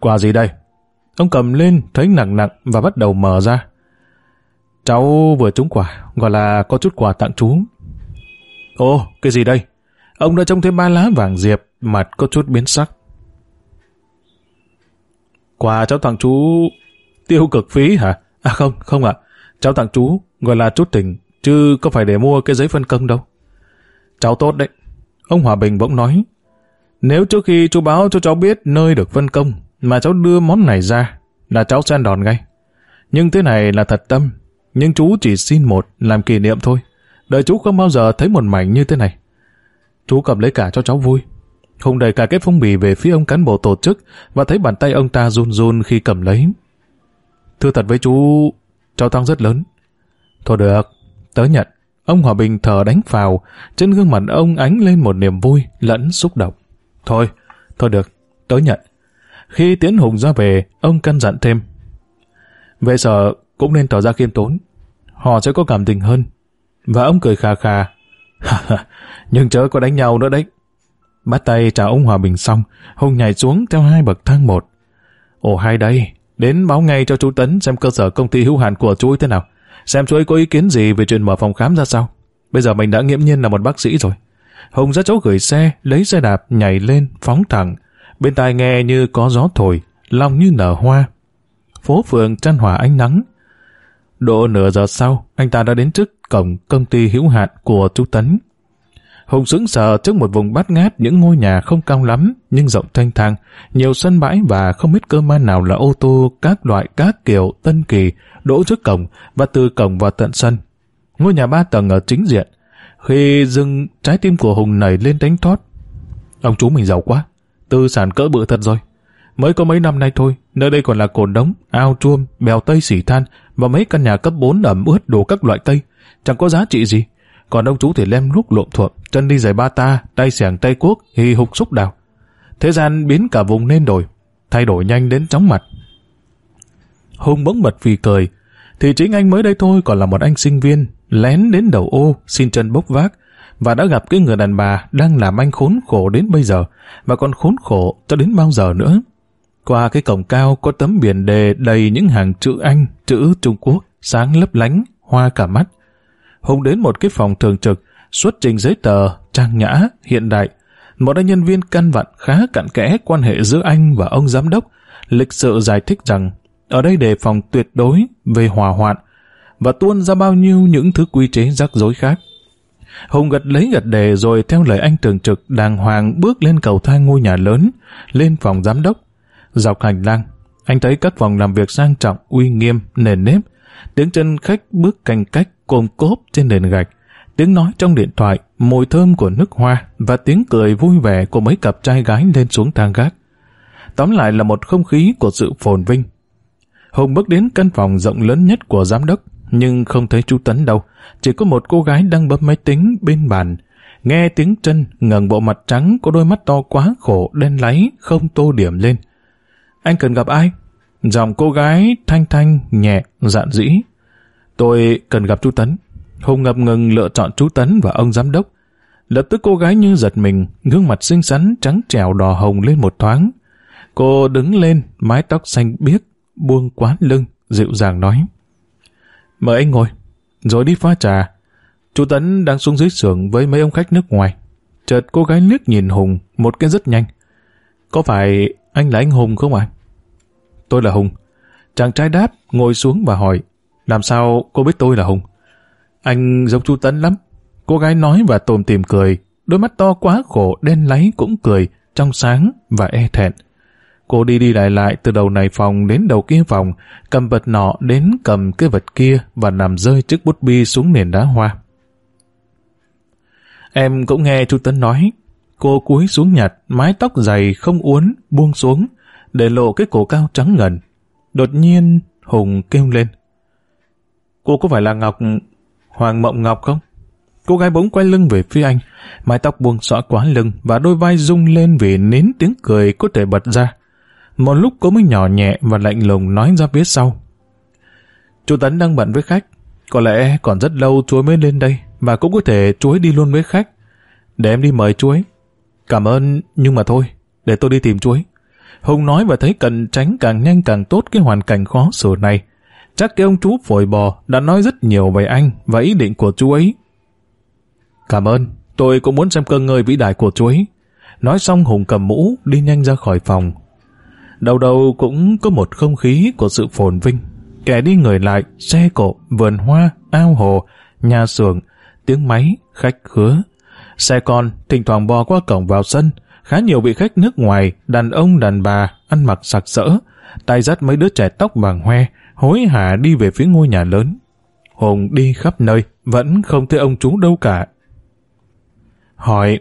Quà gì đây? Ông cầm lên, thấy nặng nặng và bắt đầu mở ra. Cháu vừa trúng quà, gọi là có chút quà tặng chú. Ồ, cái gì đây? Ông đã trông thấy ba lá vàng diệp, mặt có chút biến sắc. Quà cháu tặng chú tiêu cực phí hả? À không, không ạ. Cháu tặng chú gọi là chút tình, chứ có phải để mua cái giấy phân công đâu. Cháu tốt đấy. Ông Hòa Bình bỗng nói, nếu trước khi chú báo cho cháu biết nơi được phân công, mà cháu đưa món này ra, là cháu sẽ đòn ngay. Nhưng thế này là thật tâm, nhưng chú chỉ xin một làm kỷ niệm thôi. Đời chú không bao giờ thấy một mảnh như thế này. Chú cầm lấy cả cho cháu vui. Hùng đẩy cả cái phong bì về phía ông cán bộ tổ chức và thấy bàn tay ông ta run run khi cầm lấy. Thưa thật với chú, cháu tăng rất lớn. Thôi được, tớ nhận. Ông Hòa Bình thở đánh phào, trên gương mặt ông ánh lên một niềm vui lẫn xúc động. Thôi, thôi được, tớ nhận. Khi Tiến Hùng ra về, ông căn dặn thêm. Về sở cũng nên tỏ ra khiêm tốn. Họ sẽ có cảm tình hơn. Và ông cười khà khà. Nhưng chớ có đánh nhau nữa đấy. Bắt tay chào ông Hòa Bình xong, Hùng nhảy xuống theo hai bậc thang một. Ồ hay đây, đến báo ngay cho chú Tấn xem cơ sở công ty hữu hạn của chú ấy thế nào. Xem chú ấy có ý kiến gì về chuyện mở phòng khám ra sao. Bây giờ mình đã nghiễm nhiên là một bác sĩ rồi. Hùng ra chỗ gửi xe, lấy xe đạp, nhảy lên, phóng thẳng. Bên tai nghe như có gió thổi, lòng như nở hoa. Phố phường chăn hòa ánh nắng, Độ nửa giờ sau, anh ta đã đến trước cổng công ty hữu hạn của chú Tấn. Hùng sững sờ trước một vùng bát ngát những ngôi nhà không cao lắm, nhưng rộng thanh thang, nhiều sân bãi và không biết cơ man nào là ô tô các loại các kiểu tân kỳ đỗ trước cổng và từ cổng vào tận sân. Ngôi nhà ba tầng ở chính diện. Khi dừng trái tim của Hùng nảy lên đánh thoát. Ông chú mình giàu quá, tư sản cỡ bự thật rồi. Mới có mấy năm nay thôi, nơi đây còn là cồn đống, ao chuông, bèo tây xỉ than và mấy căn nhà cấp 4 ẩm ướt đủ các loại cây. Chẳng có giá trị gì. Còn ông chú thì lem lúc lộn thuộm, chân đi giày ba ta, tay xẻng tay cuốc, hì hục xúc đào. Thế gian biến cả vùng nên đổi, thay đổi nhanh đến chóng mặt. Hùng bỗng bật vì cười, thì chính anh mới đây thôi còn là một anh sinh viên, lén đến đầu ô, xin chân bốc vác, và đã gặp cái người đàn bà đang làm anh khốn khổ đến bây giờ, và còn khốn khổ cho đến bao giờ nữa. Qua cái cổng cao có tấm biển đề đầy những hàng chữ Anh, chữ Trung Quốc, sáng lấp lánh, hoa cả mắt. Hùng đến một cái phòng thường trực, xuất trình giấy tờ, trang nhã, hiện đại. Một anh nhân viên căn vặn khá cặn kẽ quan hệ giữa anh và ông giám đốc, lịch sự giải thích rằng ở đây đề phòng tuyệt đối về hòa hoạn và tuôn ra bao nhiêu những thứ quy chế rắc rối khác. Hùng gật lấy gật đề rồi theo lời anh thường trực đàng hoàng bước lên cầu thang ngôi nhà lớn, lên phòng giám đốc. Dọc hành lang, anh thấy các phòng làm việc sang trọng, uy nghiêm, nền nếp, tiếng chân khách bước canh cách cồm cốp trên nền gạch, tiếng nói trong điện thoại, mùi thơm của nước hoa và tiếng cười vui vẻ của mấy cặp trai gái lên xuống thang gác. Tóm lại là một không khí của sự phồn vinh. Hùng bước đến căn phòng rộng lớn nhất của giám đốc, nhưng không thấy chú Tấn đâu. Chỉ có một cô gái đang bấm máy tính bên bàn. Nghe tiếng chân, ngẩng bộ mặt trắng có đôi mắt to quá khổ, đen láy, không tô điểm lên. Anh cần gặp ai? Giọng cô gái thanh thanh, nhẹ, dạn dĩ. Tôi cần gặp chú Tấn. Hùng ngập ngừng lựa chọn chú Tấn và ông giám đốc. Lập tức cô gái như giật mình, gương mặt xinh xắn, trắng trẻo đỏ hồng lên một thoáng. Cô đứng lên, mái tóc xanh biếc, buông quá lưng, dịu dàng nói. Mời anh ngồi, rồi đi pha trà. Chú Tấn đang xuống dưới xưởng với mấy ông khách nước ngoài. Chợt cô gái liếc nhìn Hùng một cái rất nhanh. Có phải anh là anh Hùng không ạ? Tôi là Hùng. Chàng trai đáp, ngồi xuống và hỏi. Làm sao cô biết tôi là Hùng? Anh giống chú Tấn lắm. Cô gái nói và tồm tìm cười. Đôi mắt to quá khổ, đen láy cũng cười, trong sáng và e thẹn. Cô đi đi lại lại từ đầu này phòng đến đầu kia phòng, cầm vật nọ đến cầm cái vật kia và nằm rơi chiếc bút bi xuống nền đá hoa. Em cũng nghe chú Tấn nói, cô cúi xuống nhặt, mái tóc dày không uốn, buông xuống, để lộ cái cổ cao trắng ngần. Đột nhiên, Hùng kêu lên. Cô có phải là Ngọc, Hoàng Mộng Ngọc không? Cô gái bỗng quay lưng về phía anh, mái tóc buông xõa quá lưng và đôi vai rung lên vì nín tiếng cười có thể bật ra. Một lúc cô mới nhỏ nhẹ và lạnh lùng nói ra phía sau. Chú Tấn đang bận với khách. Có lẽ còn rất lâu chuối mới lên đây và cũng có thể chuối đi luôn với khách. Để em đi mời chuối. Cảm ơn, nhưng mà thôi, để tôi đi tìm chuối. Hùng nói và thấy cần tránh càng nhanh càng tốt cái hoàn cảnh khó xử này. Chắc cái ông chú phổi bò đã nói rất nhiều về anh và ý định của chú ấy. Cảm ơn, tôi cũng muốn xem cơ ngơi vĩ đại của chú ấy. Nói xong Hùng cầm mũ đi nhanh ra khỏi phòng Đầu đầu cũng có một không khí của sự phồn vinh. Kẻ đi người lại, xe cộ, vườn hoa, ao hồ, nhà xưởng, tiếng máy, khách khứa. Xe con thỉnh thoảng bò qua cổng vào sân, khá nhiều vị khách nước ngoài, đàn ông đàn bà, ăn mặc sặc sỡ, tay dắt mấy đứa trẻ tóc vàng hoe, hối hả đi về phía ngôi nhà lớn. Hùng đi khắp nơi, vẫn không thấy ông chú đâu cả. Hỏi,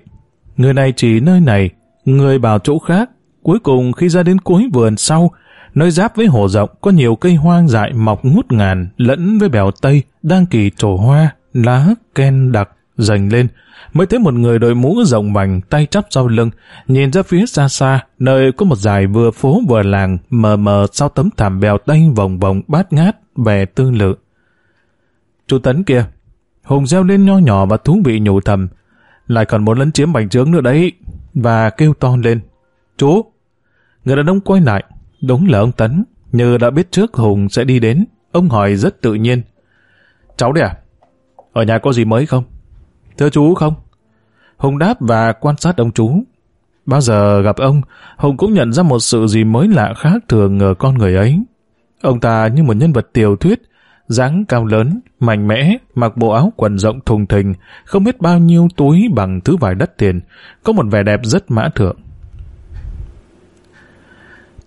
người này chỉ nơi này, người bảo chỗ khác, Cuối cùng khi ra đến cuối vườn sau, nơi giáp với hồ rộng có nhiều cây hoang dại mọc ngút ngàn lẫn với bèo tây đang kỳ trổ hoa, lá ken đặc dành lên, mới thấy một người đội mũ rộng vành tay chắp sau lưng, nhìn ra phía xa xa, nơi có một dải vừa phố vừa làng mờ mờ sau tấm thảm bèo tây vòng vòng bát ngát về tương lự. Chú Tấn kia, Hùng reo lên nho nhỏ và thú vị nhủ thầm, lại còn muốn lấn chiếm bành trướng nữa đấy, và kêu to lên. Chú, Người đàn ông quay lại, đúng là ông Tấn, như đã biết trước Hùng sẽ đi đến. Ông hỏi rất tự nhiên. Cháu đấy à? Ở nhà có gì mới không? Thưa chú không? Hùng đáp và quan sát ông chú. Bao giờ gặp ông, Hùng cũng nhận ra một sự gì mới lạ khác thường ở con người ấy. Ông ta như một nhân vật tiểu thuyết, dáng cao lớn, mạnh mẽ, mặc bộ áo quần rộng thùng thình, không biết bao nhiêu túi bằng thứ vải đất tiền, có một vẻ đẹp rất mã thượng.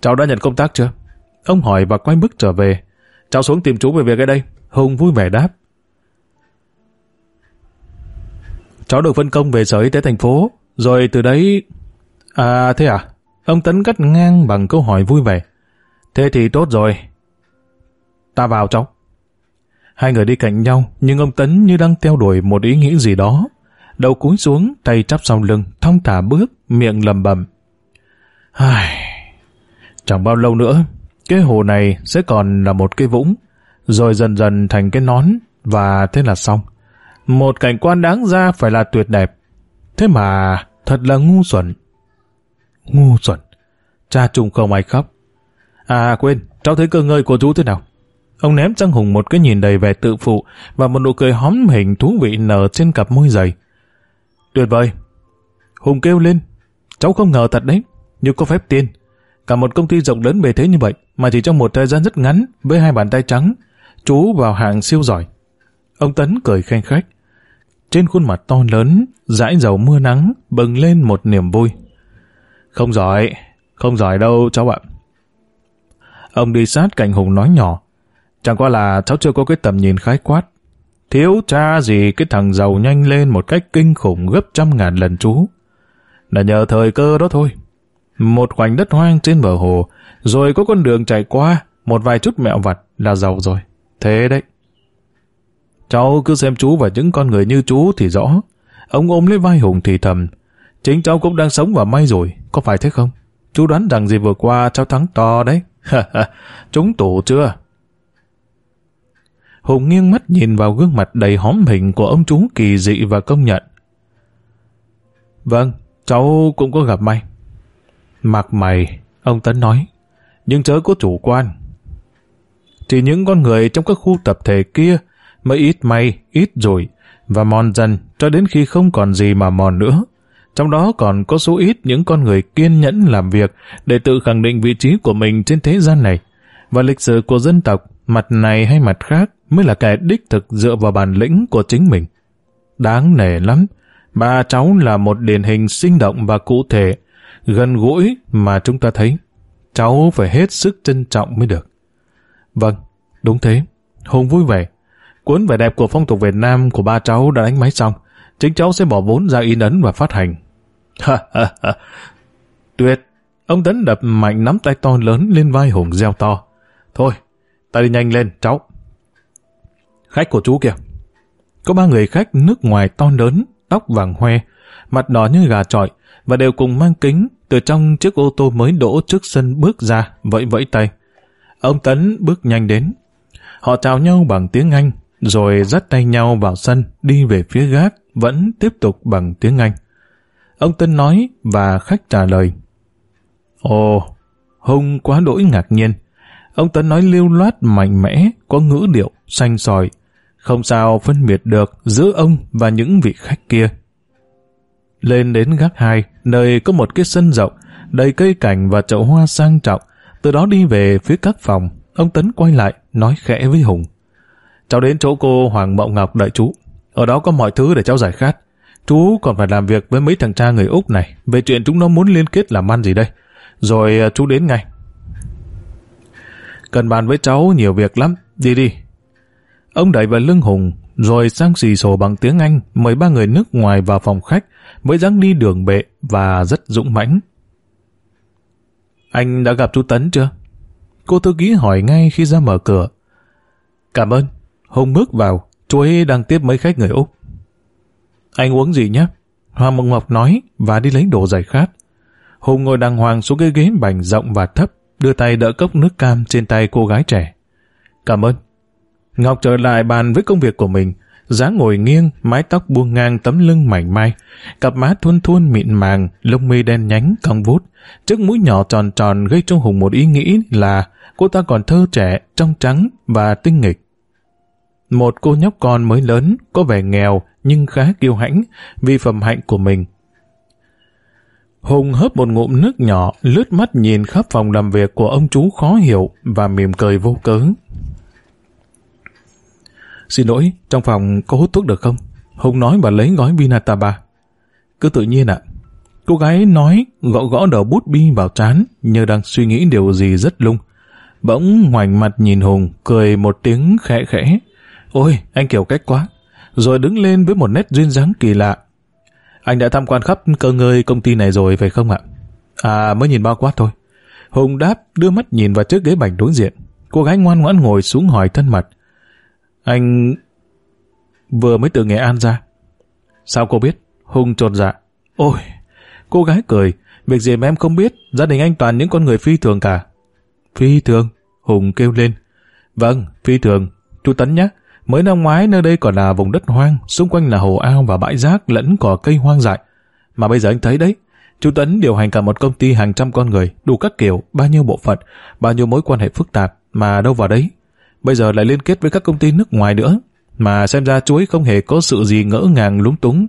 Cháu đã nhận công tác chưa? Ông hỏi và quay bước trở về. Cháu xuống tìm chú về việc ở đây. Hùng vui vẻ đáp. Cháu được phân công về sở y tế thành phố, rồi từ đấy... À thế à? Ông Tấn cắt ngang bằng câu hỏi vui vẻ. Thế thì tốt rồi. Ta vào cháu. Hai người đi cạnh nhau, nhưng ông Tấn như đang theo đuổi một ý nghĩ gì đó. Đầu cúi xuống, tay chắp sau lưng, thong thả bước, miệng lầm bầm. Ai... Chẳng bao lâu nữa, cái hồ này sẽ còn là một cái vũng, rồi dần dần thành cái nón, và thế là xong. Một cảnh quan đáng ra phải là tuyệt đẹp. Thế mà thật là ngu xuẩn. Ngu xuẩn. Cha trùng không ai khóc. À quên, cháu thấy cơ ngơi của chú thế nào? Ông ném Trang Hùng một cái nhìn đầy vẻ tự phụ và một nụ cười hóm hình thú vị nở trên cặp môi dày. Tuyệt vời. Hùng kêu lên. Cháu không ngờ thật đấy. Như có phép tiên. Cả một công ty rộng lớn bề thế như vậy, mà chỉ trong một thời gian rất ngắn, với hai bàn tay trắng, chú vào hàng siêu giỏi. Ông Tấn cười khen khách. Trên khuôn mặt to lớn, dãi dầu mưa nắng, bừng lên một niềm vui. Không giỏi, không giỏi đâu cháu ạ. Ông đi sát cạnh Hùng nói nhỏ. Chẳng qua là cháu chưa có cái tầm nhìn khái quát. Thiếu cha gì cái thằng giàu nhanh lên một cách kinh khủng gấp trăm ngàn lần chú. Là nhờ thời cơ đó thôi. Một khoảnh đất hoang trên bờ hồ, rồi có con đường chạy qua, một vài chút mẹo vặt là giàu rồi. Thế đấy. Cháu cứ xem chú và những con người như chú thì rõ. Ông ôm lấy vai Hùng thì thầm. Chính cháu cũng đang sống và may rồi, có phải thế không? Chú đoán rằng gì vừa qua cháu thắng to đấy. (laughs) Chúng tủ chưa? Hùng nghiêng mắt nhìn vào gương mặt đầy hóm hình của ông chú kỳ dị và công nhận. Vâng, cháu cũng có gặp may. Mặc mày, ông Tấn nói, nhưng chớ có chủ quan. Chỉ những con người trong các khu tập thể kia mới ít may, ít rồi, và mòn dần cho đến khi không còn gì mà mòn nữa. Trong đó còn có số ít những con người kiên nhẫn làm việc để tự khẳng định vị trí của mình trên thế gian này. Và lịch sử của dân tộc, mặt này hay mặt khác, mới là kẻ đích thực dựa vào bản lĩnh của chính mình. Đáng nể lắm, ba cháu là một điển hình sinh động và cụ thể, gần gũi mà chúng ta thấy. Cháu phải hết sức trân trọng mới được. Vâng, đúng thế. Hùng vui vẻ. Cuốn vẻ đẹp của phong tục Việt Nam của ba cháu đã đánh máy xong. Chính cháu sẽ bỏ vốn ra in ấn và phát hành. Ha ha ha. Tuyệt. Ông Tấn đập mạnh nắm tay to lớn lên vai Hùng gieo to. Thôi, ta đi nhanh lên, cháu. Khách của chú kìa. Có ba người khách nước ngoài to lớn, tóc vàng hoe, mặt đỏ như gà trọi và đều cùng mang kính từ trong chiếc ô tô mới đỗ trước sân bước ra, vẫy vẫy tay. Ông Tấn bước nhanh đến. Họ chào nhau bằng tiếng Anh, rồi dắt tay nhau vào sân, đi về phía gác, vẫn tiếp tục bằng tiếng Anh. Ông Tân nói và khách trả lời. Ồ, Hùng quá đỗi ngạc nhiên. Ông tấn nói lưu loát mạnh mẽ, có ngữ điệu, xanh sòi. Không sao phân biệt được giữa ông và những vị khách kia. Lên đến gác hai, nơi có một cái sân rộng, đầy cây cảnh và chậu hoa sang trọng. Từ đó đi về phía các phòng, ông Tấn quay lại, nói khẽ với Hùng. Cháu đến chỗ cô Hoàng Mậu Ngọc đợi chú. Ở đó có mọi thứ để cháu giải khát. Chú còn phải làm việc với mấy thằng cha người Úc này về chuyện chúng nó muốn liên kết làm ăn gì đây. Rồi à, chú đến ngay. Cần bàn với cháu nhiều việc lắm. Đi đi. Ông đẩy vào lưng Hùng, rồi sang xì sổ bằng tiếng Anh mời ba người nước ngoài vào phòng khách với dáng đi đường bệ và rất dũng mãnh. Anh đã gặp chú Tấn chưa? Cô thư ký hỏi ngay khi ra mở cửa. Cảm ơn. Hùng bước vào, chú ấy đang tiếp mấy khách người Úc. Anh uống gì nhé? Hoa Mộng Ngọc nói và đi lấy đồ giải khát. Hùng ngồi đàng hoàng xuống cái ghế bành rộng và thấp, đưa tay đỡ cốc nước cam trên tay cô gái trẻ. Cảm ơn. Ngọc trở lại bàn với công việc của mình, dáng ngồi nghiêng, mái tóc buông ngang tấm lưng mảnh mai, cặp má thuôn thuôn mịn màng, lông mi đen nhánh cong vút, chiếc mũi nhỏ tròn tròn gây cho Hùng một ý nghĩ là cô ta còn thơ trẻ, trong trắng và tinh nghịch. Một cô nhóc con mới lớn, có vẻ nghèo nhưng khá kiêu hãnh vì phẩm hạnh của mình. Hùng hớp một ngụm nước nhỏ, lướt mắt nhìn khắp phòng làm việc của ông chú khó hiểu và mỉm cười vô cớ. Xin lỗi, trong phòng có hút thuốc được không? Hùng nói và lấy gói Vinataba. Cứ tự nhiên ạ. Cô gái nói, gõ gõ đầu bút bi vào trán, như đang suy nghĩ điều gì rất lung. Bỗng ngoảnh mặt nhìn Hùng, cười một tiếng khẽ khẽ. Ôi, anh kiểu cách quá. Rồi đứng lên với một nét duyên dáng kỳ lạ. Anh đã tham quan khắp cơ ngơi công ty này rồi phải không ạ? À, mới nhìn bao quát thôi. Hùng đáp, đưa mắt nhìn vào chiếc ghế bành đối diện. Cô gái ngoan ngoãn ngồi xuống hỏi thân mật. Anh vừa mới từ Nghệ An ra. Sao cô biết? Hùng trột dạ. Ôi, cô gái cười. Việc gì mà em không biết, gia đình anh toàn những con người phi thường cả. Phi thường? Hùng kêu lên. Vâng, phi thường. Chú Tấn nhé. Mới năm ngoái nơi đây còn là vùng đất hoang, xung quanh là hồ ao và bãi rác lẫn cỏ cây hoang dại. Mà bây giờ anh thấy đấy, chú Tấn điều hành cả một công ty hàng trăm con người, đủ các kiểu, bao nhiêu bộ phận, bao nhiêu mối quan hệ phức tạp, mà đâu vào đấy. Bây giờ lại liên kết với các công ty nước ngoài nữa, mà xem ra chú ấy không hề có sự gì ngỡ ngàng lúng túng.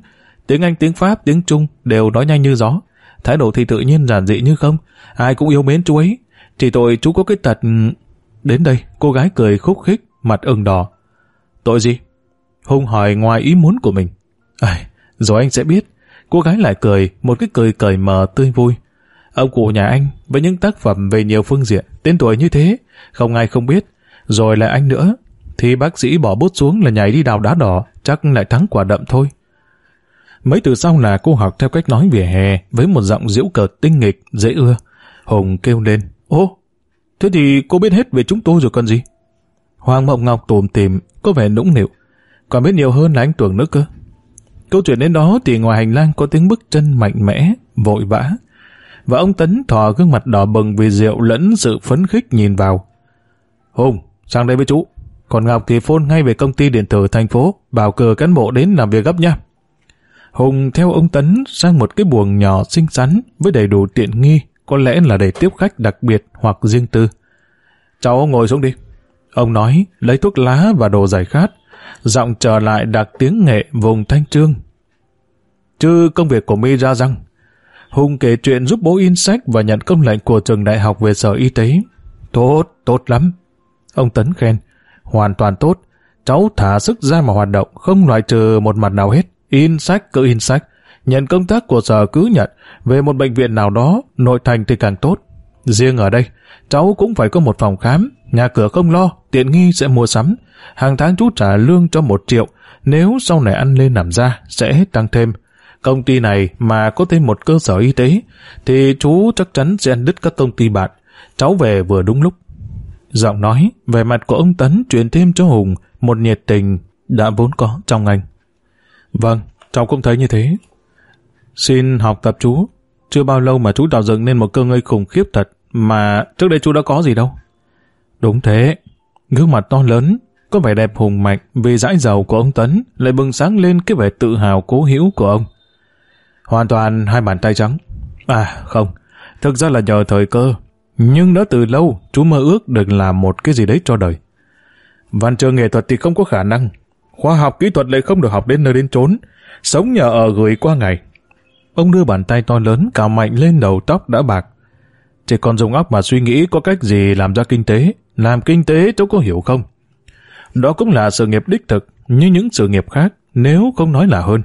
Tiếng Anh, tiếng Pháp, tiếng Trung đều nói nhanh như gió. Thái độ thì tự nhiên giản dị như không. Ai cũng yêu mến chú ấy. Chỉ tội chú có cái tật... Đến đây, cô gái cười khúc khích, mặt ửng đỏ. Tội gì? Hùng hỏi ngoài ý muốn của mình. À, rồi anh sẽ biết. Cô gái lại cười, một cái cười cởi mờ tươi vui. Ông cụ nhà anh, với những tác phẩm về nhiều phương diện, tên tuổi như thế, không ai không biết. Rồi lại anh nữa. thì bác sĩ bỏ bút xuống là nhảy đi đào đá đỏ, chắc lại thắng quả đậm thôi. Mấy từ sau là cô học theo cách nói vỉa hè với một giọng diễu cợt tinh nghịch, dễ ưa. Hùng kêu lên, ô, thế thì cô biết hết về chúng tôi rồi còn gì? Hoàng Mộng Ngọc tùm tìm, có vẻ nũng nịu, còn biết nhiều hơn là anh Tưởng nữa cơ. Câu chuyện đến đó thì ngoài hành lang có tiếng bước chân mạnh mẽ, vội vã. Và ông Tấn thò gương mặt đỏ bừng vì rượu lẫn sự phấn khích nhìn vào. Hùng, sang đây với chú. Còn Ngọc thì phone ngay về công ty điện tử thành phố, bảo cờ cán bộ đến làm việc gấp nha. Hùng theo ông Tấn sang một cái buồng nhỏ xinh xắn với đầy đủ tiện nghi, có lẽ là để tiếp khách đặc biệt hoặc riêng tư. Cháu ngồi xuống đi. Ông nói, lấy thuốc lá và đồ giải khát, giọng trở lại đặc tiếng nghệ vùng thanh trương. Chứ công việc của mi ra răng. Hùng kể chuyện giúp bố in sách và nhận công lệnh của trường đại học về sở y tế. Tốt, tốt lắm. Ông Tấn khen. Hoàn toàn tốt. Cháu thả sức ra mà hoạt động, không loại trừ một mặt nào hết. In sách cứ in sách. Nhận công tác của sở cứ nhận. Về một bệnh viện nào đó, nội thành thì càng tốt. Riêng ở đây, cháu cũng phải có một phòng khám, nhà cửa không lo, tiện nghi sẽ mua sắm. Hàng tháng chú trả lương cho một triệu, nếu sau này ăn lên làm ra, sẽ tăng thêm. Công ty này mà có thêm một cơ sở y tế, thì chú chắc chắn sẽ ăn đứt các công ty bạn. Cháu về vừa đúng lúc. Giọng nói, về mặt của ông Tấn truyền thêm cho Hùng một nhiệt tình đã vốn có trong anh. Vâng, cháu cũng thấy như thế. Xin học tập chú. Chưa bao lâu mà chú tạo dựng nên một cơ ngơi khủng khiếp thật, mà trước đây chú đã có gì đâu. Đúng thế. Gương mặt to lớn, có vẻ đẹp hùng mạnh vì dãi dầu của ông Tấn lại bừng sáng lên cái vẻ tự hào cố hữu của ông. Hoàn toàn hai bàn tay trắng. À không, thực ra là nhờ thời cơ. Nhưng đã từ lâu, chú mơ ước được làm một cái gì đấy cho đời. Văn trường nghệ thuật thì không có khả năng. Khoa học kỹ thuật lại không được học đến nơi đến chốn. Sống nhờ ở gửi qua ngày. Ông đưa bàn tay to lớn cào mạnh lên đầu tóc đã bạc. Chỉ còn dùng óc mà suy nghĩ có cách gì làm ra kinh tế. Làm kinh tế cháu có hiểu không? Đó cũng là sự nghiệp đích thực, như những sự nghiệp khác, nếu không nói là hơn.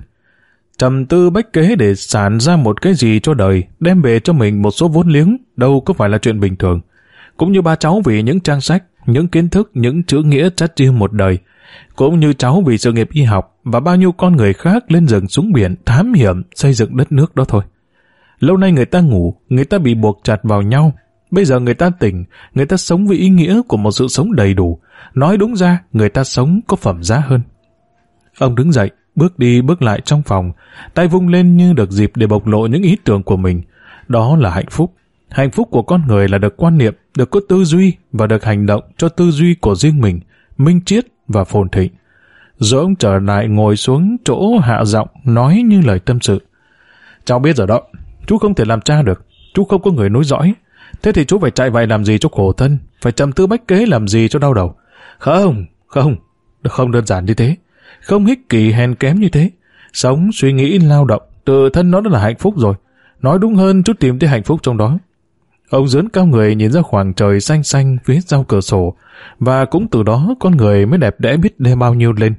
Trầm tư bách kế để sản ra một cái gì cho đời, đem về cho mình một số vốn liếng, đâu có phải là chuyện bình thường. Cũng như ba cháu vì những trang sách, những kiến thức, những chữ nghĩa chắt chiêu một đời. Cũng như cháu vì sự nghiệp y học và bao nhiêu con người khác lên rừng xuống biển thám hiểm xây dựng đất nước đó thôi. Lâu nay người ta ngủ, người ta bị buộc chặt vào nhau. Bây giờ người ta tỉnh, người ta sống với ý nghĩa của một sự sống đầy đủ. Nói đúng ra, người ta sống có phẩm giá hơn. Ông đứng dậy, bước đi bước lại trong phòng, tay vung lên như được dịp để bộc lộ những ý tưởng của mình. Đó là hạnh phúc. Hạnh phúc của con người là được quan niệm, được có tư duy và được hành động cho tư duy của riêng mình, minh triết và phồn thịnh. Rồi ông trở lại ngồi xuống chỗ hạ giọng nói như lời tâm sự. Cháu biết rồi đó, chú không thể làm cha được, chú không có người nối dõi. Thế thì chú phải chạy vậy làm gì cho khổ thân, phải trầm tư bách kế làm gì cho đau đầu. Không, không, không đơn giản như thế không hích kỳ hèn kém như thế. Sống, suy nghĩ, lao động, tự thân nó đã là hạnh phúc rồi. Nói đúng hơn chút tìm thấy hạnh phúc trong đó. Ông dướn cao người nhìn ra khoảng trời xanh xanh phía sau cửa sổ, và cũng từ đó con người mới đẹp đẽ biết đe bao nhiêu lên.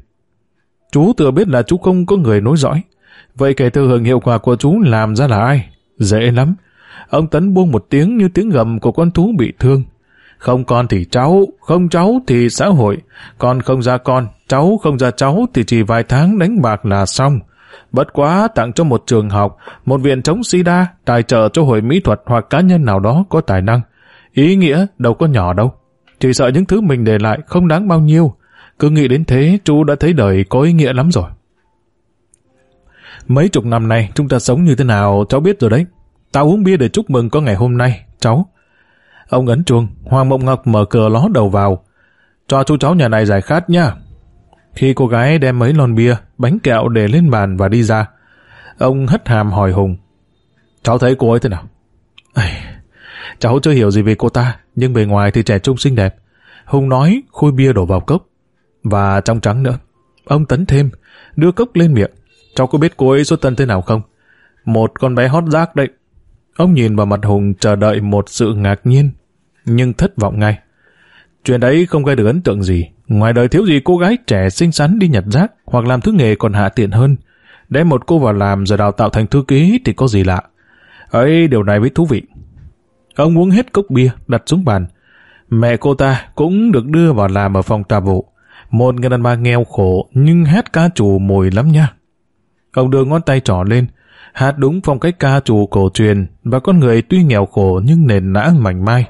Chú tự biết là chú không có người nối dõi. Vậy kể từ hưởng hiệu quả của chú làm ra là ai? Dễ lắm. Ông Tấn buông một tiếng như tiếng gầm của con thú bị thương. Không con thì cháu, không cháu thì xã hội. Con không ra con, cháu không ra cháu thì chỉ vài tháng đánh bạc là xong. Bất quá tặng cho một trường học, một viện chống sida, tài trợ cho hội mỹ thuật hoặc cá nhân nào đó có tài năng. Ý nghĩa đâu có nhỏ đâu. Chỉ sợ những thứ mình để lại không đáng bao nhiêu. Cứ nghĩ đến thế, chú đã thấy đời có ý nghĩa lắm rồi. Mấy chục năm nay, chúng ta sống như thế nào, cháu biết rồi đấy. Tao uống bia để chúc mừng có ngày hôm nay, cháu. Ông ấn chuông, Hoàng Mộng Ngọc mở cửa ló đầu vào. Cho chú cháu nhà này giải khát nha. Khi cô gái đem mấy lon bia, bánh kẹo để lên bàn và đi ra, ông hất hàm hỏi Hùng. Cháu thấy cô ấy thế nào? Ây, cháu chưa hiểu gì về cô ta, nhưng bề ngoài thì trẻ trung xinh đẹp. Hùng nói khui bia đổ vào cốc. Và trong trắng nữa. Ông tấn thêm, đưa cốc lên miệng. Cháu có biết cô ấy xuất thân thế nào không? Một con bé hót rác đấy. Ông nhìn vào mặt Hùng chờ đợi một sự ngạc nhiên, nhưng thất vọng ngay. Chuyện đấy không gây được ấn tượng gì, ngoài đời thiếu gì cô gái trẻ xinh xắn đi nhặt rác hoặc làm thứ nghề còn hạ tiện hơn. Đem một cô vào làm rồi đào tạo thành thư ký thì có gì lạ. ấy điều này mới thú vị. Ông uống hết cốc bia, đặt xuống bàn. Mẹ cô ta cũng được đưa vào làm ở phòng tà vụ. Một người đàn bà nghèo khổ nhưng hát ca trù mùi lắm nha. Ông đưa ngón tay trỏ lên, hát đúng phong cách ca trù cổ truyền và con người tuy nghèo khổ nhưng nền nã mảnh mai.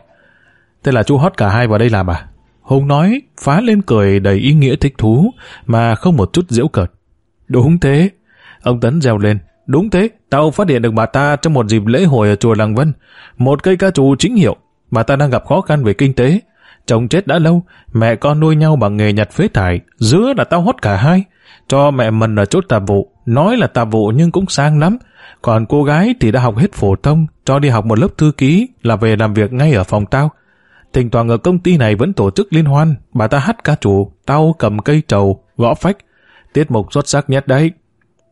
Thế là chú hót cả hai vào đây làm à? Hùng nói, phá lên cười đầy ý nghĩa thích thú mà không một chút diễu cợt. Đúng thế. Ông Tấn reo lên. Đúng thế, tao phát hiện được bà ta trong một dịp lễ hội ở chùa Làng Vân. Một cây ca trù chính hiệu. Bà ta đang gặp khó khăn về kinh tế. Chồng chết đã lâu, mẹ con nuôi nhau bằng nghề nhặt phế thải. Giữa là tao hót cả hai. Cho mẹ mình ở chốt tạp vụ. Nói là tạp vụ nhưng cũng sang lắm. Còn cô gái thì đã học hết phổ thông, cho đi học một lớp thư ký là về làm việc ngay ở phòng tao. Thỉnh thoảng ở công ty này vẫn tổ chức liên hoan, bà ta hát ca chủ, tao cầm cây trầu, gõ phách. Tiết mục xuất sắc nhất đấy.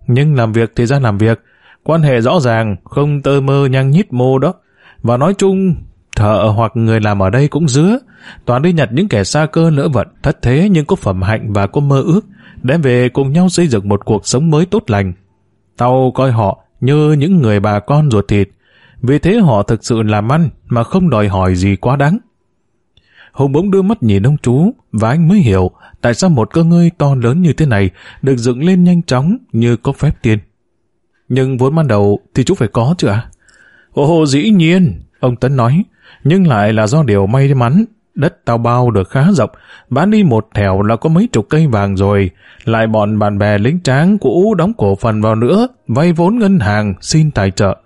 Nhưng làm việc thì ra làm việc, quan hệ rõ ràng, không tơ mơ nhăng nhít mô đó. Và nói chung, thợ hoặc người làm ở đây cũng dứa, toàn đi nhặt những kẻ xa cơ lỡ vận, thất thế nhưng có phẩm hạnh và có mơ ước, đem về cùng nhau xây dựng một cuộc sống mới tốt lành. Tao coi họ như những người bà con ruột thịt, vì thế họ thực sự làm ăn mà không đòi hỏi gì quá đáng. Hùng bỗng đưa mắt nhìn ông chú và anh mới hiểu tại sao một cơ ngơi to lớn như thế này được dựng lên nhanh chóng như có phép tiên. Nhưng vốn ban đầu thì chú phải có chứ ạ? Ồ dĩ nhiên, ông Tấn nói, nhưng lại là do điều may mắn. Đất tao bao được khá rộng, bán đi một thẻo là có mấy chục cây vàng rồi, lại bọn bạn bè lính tráng cũ đóng cổ phần vào nữa, vay vốn ngân hàng, xin tài trợ.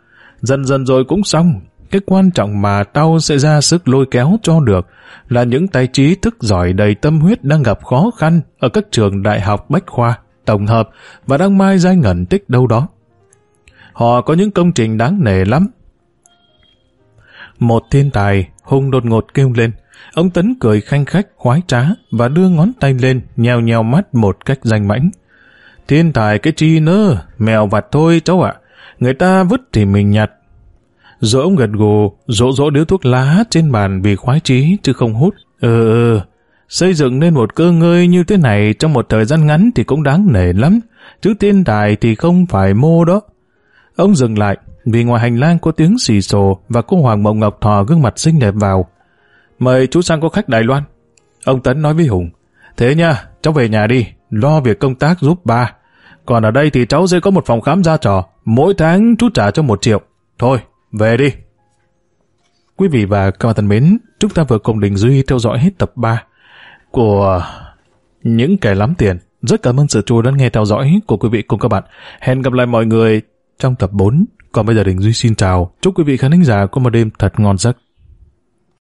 Dần dần rồi cũng xong, cái quan trọng mà tao sẽ ra sức lôi kéo cho được là những tài trí thức giỏi đầy tâm huyết đang gặp khó khăn ở các trường đại học bách khoa, tổng hợp và đang mai danh ngẩn tích đâu đó. Họ có những công trình đáng nể lắm. Một thiên tài, hung đột ngột kêu lên. Ông Tấn cười khanh khách, khoái trá và đưa ngón tay lên, nhèo nhèo mắt một cách danh mãnh. Thiên tài cái chi nơ, mèo vặt thôi cháu ạ. Người ta vứt thì mình nhặt, rồi ông gật gù, rỗ rỗ điếu thuốc lá trên bàn vì khoái trí chứ không hút. Ừ, ừ, xây dựng nên một cơ ngơi như thế này trong một thời gian ngắn thì cũng đáng nể lắm, chứ tiên tài thì không phải mô đó. Ông dừng lại, vì ngoài hành lang có tiếng xì xồ và cô Hoàng Mộng Ngọc thò gương mặt xinh đẹp vào. Mời chú sang có khách Đài Loan. Ông Tấn nói với Hùng, thế nha, cháu về nhà đi, lo việc công tác giúp ba. Còn ở đây thì cháu sẽ có một phòng khám gia trò, mỗi tháng chú trả cho một triệu. Thôi, về đi. Quý vị và các bạn thân mến, chúng ta vừa cùng Đình Duy theo dõi hết tập 3 của Những kẻ lắm tiền. Rất cảm ơn sự chú đã nghe theo dõi của quý vị cùng các bạn. Hẹn gặp lại mọi người trong tập 4. Còn bây giờ Đình Duy xin chào. Chúc quý vị khán giả có một đêm thật ngon giấc.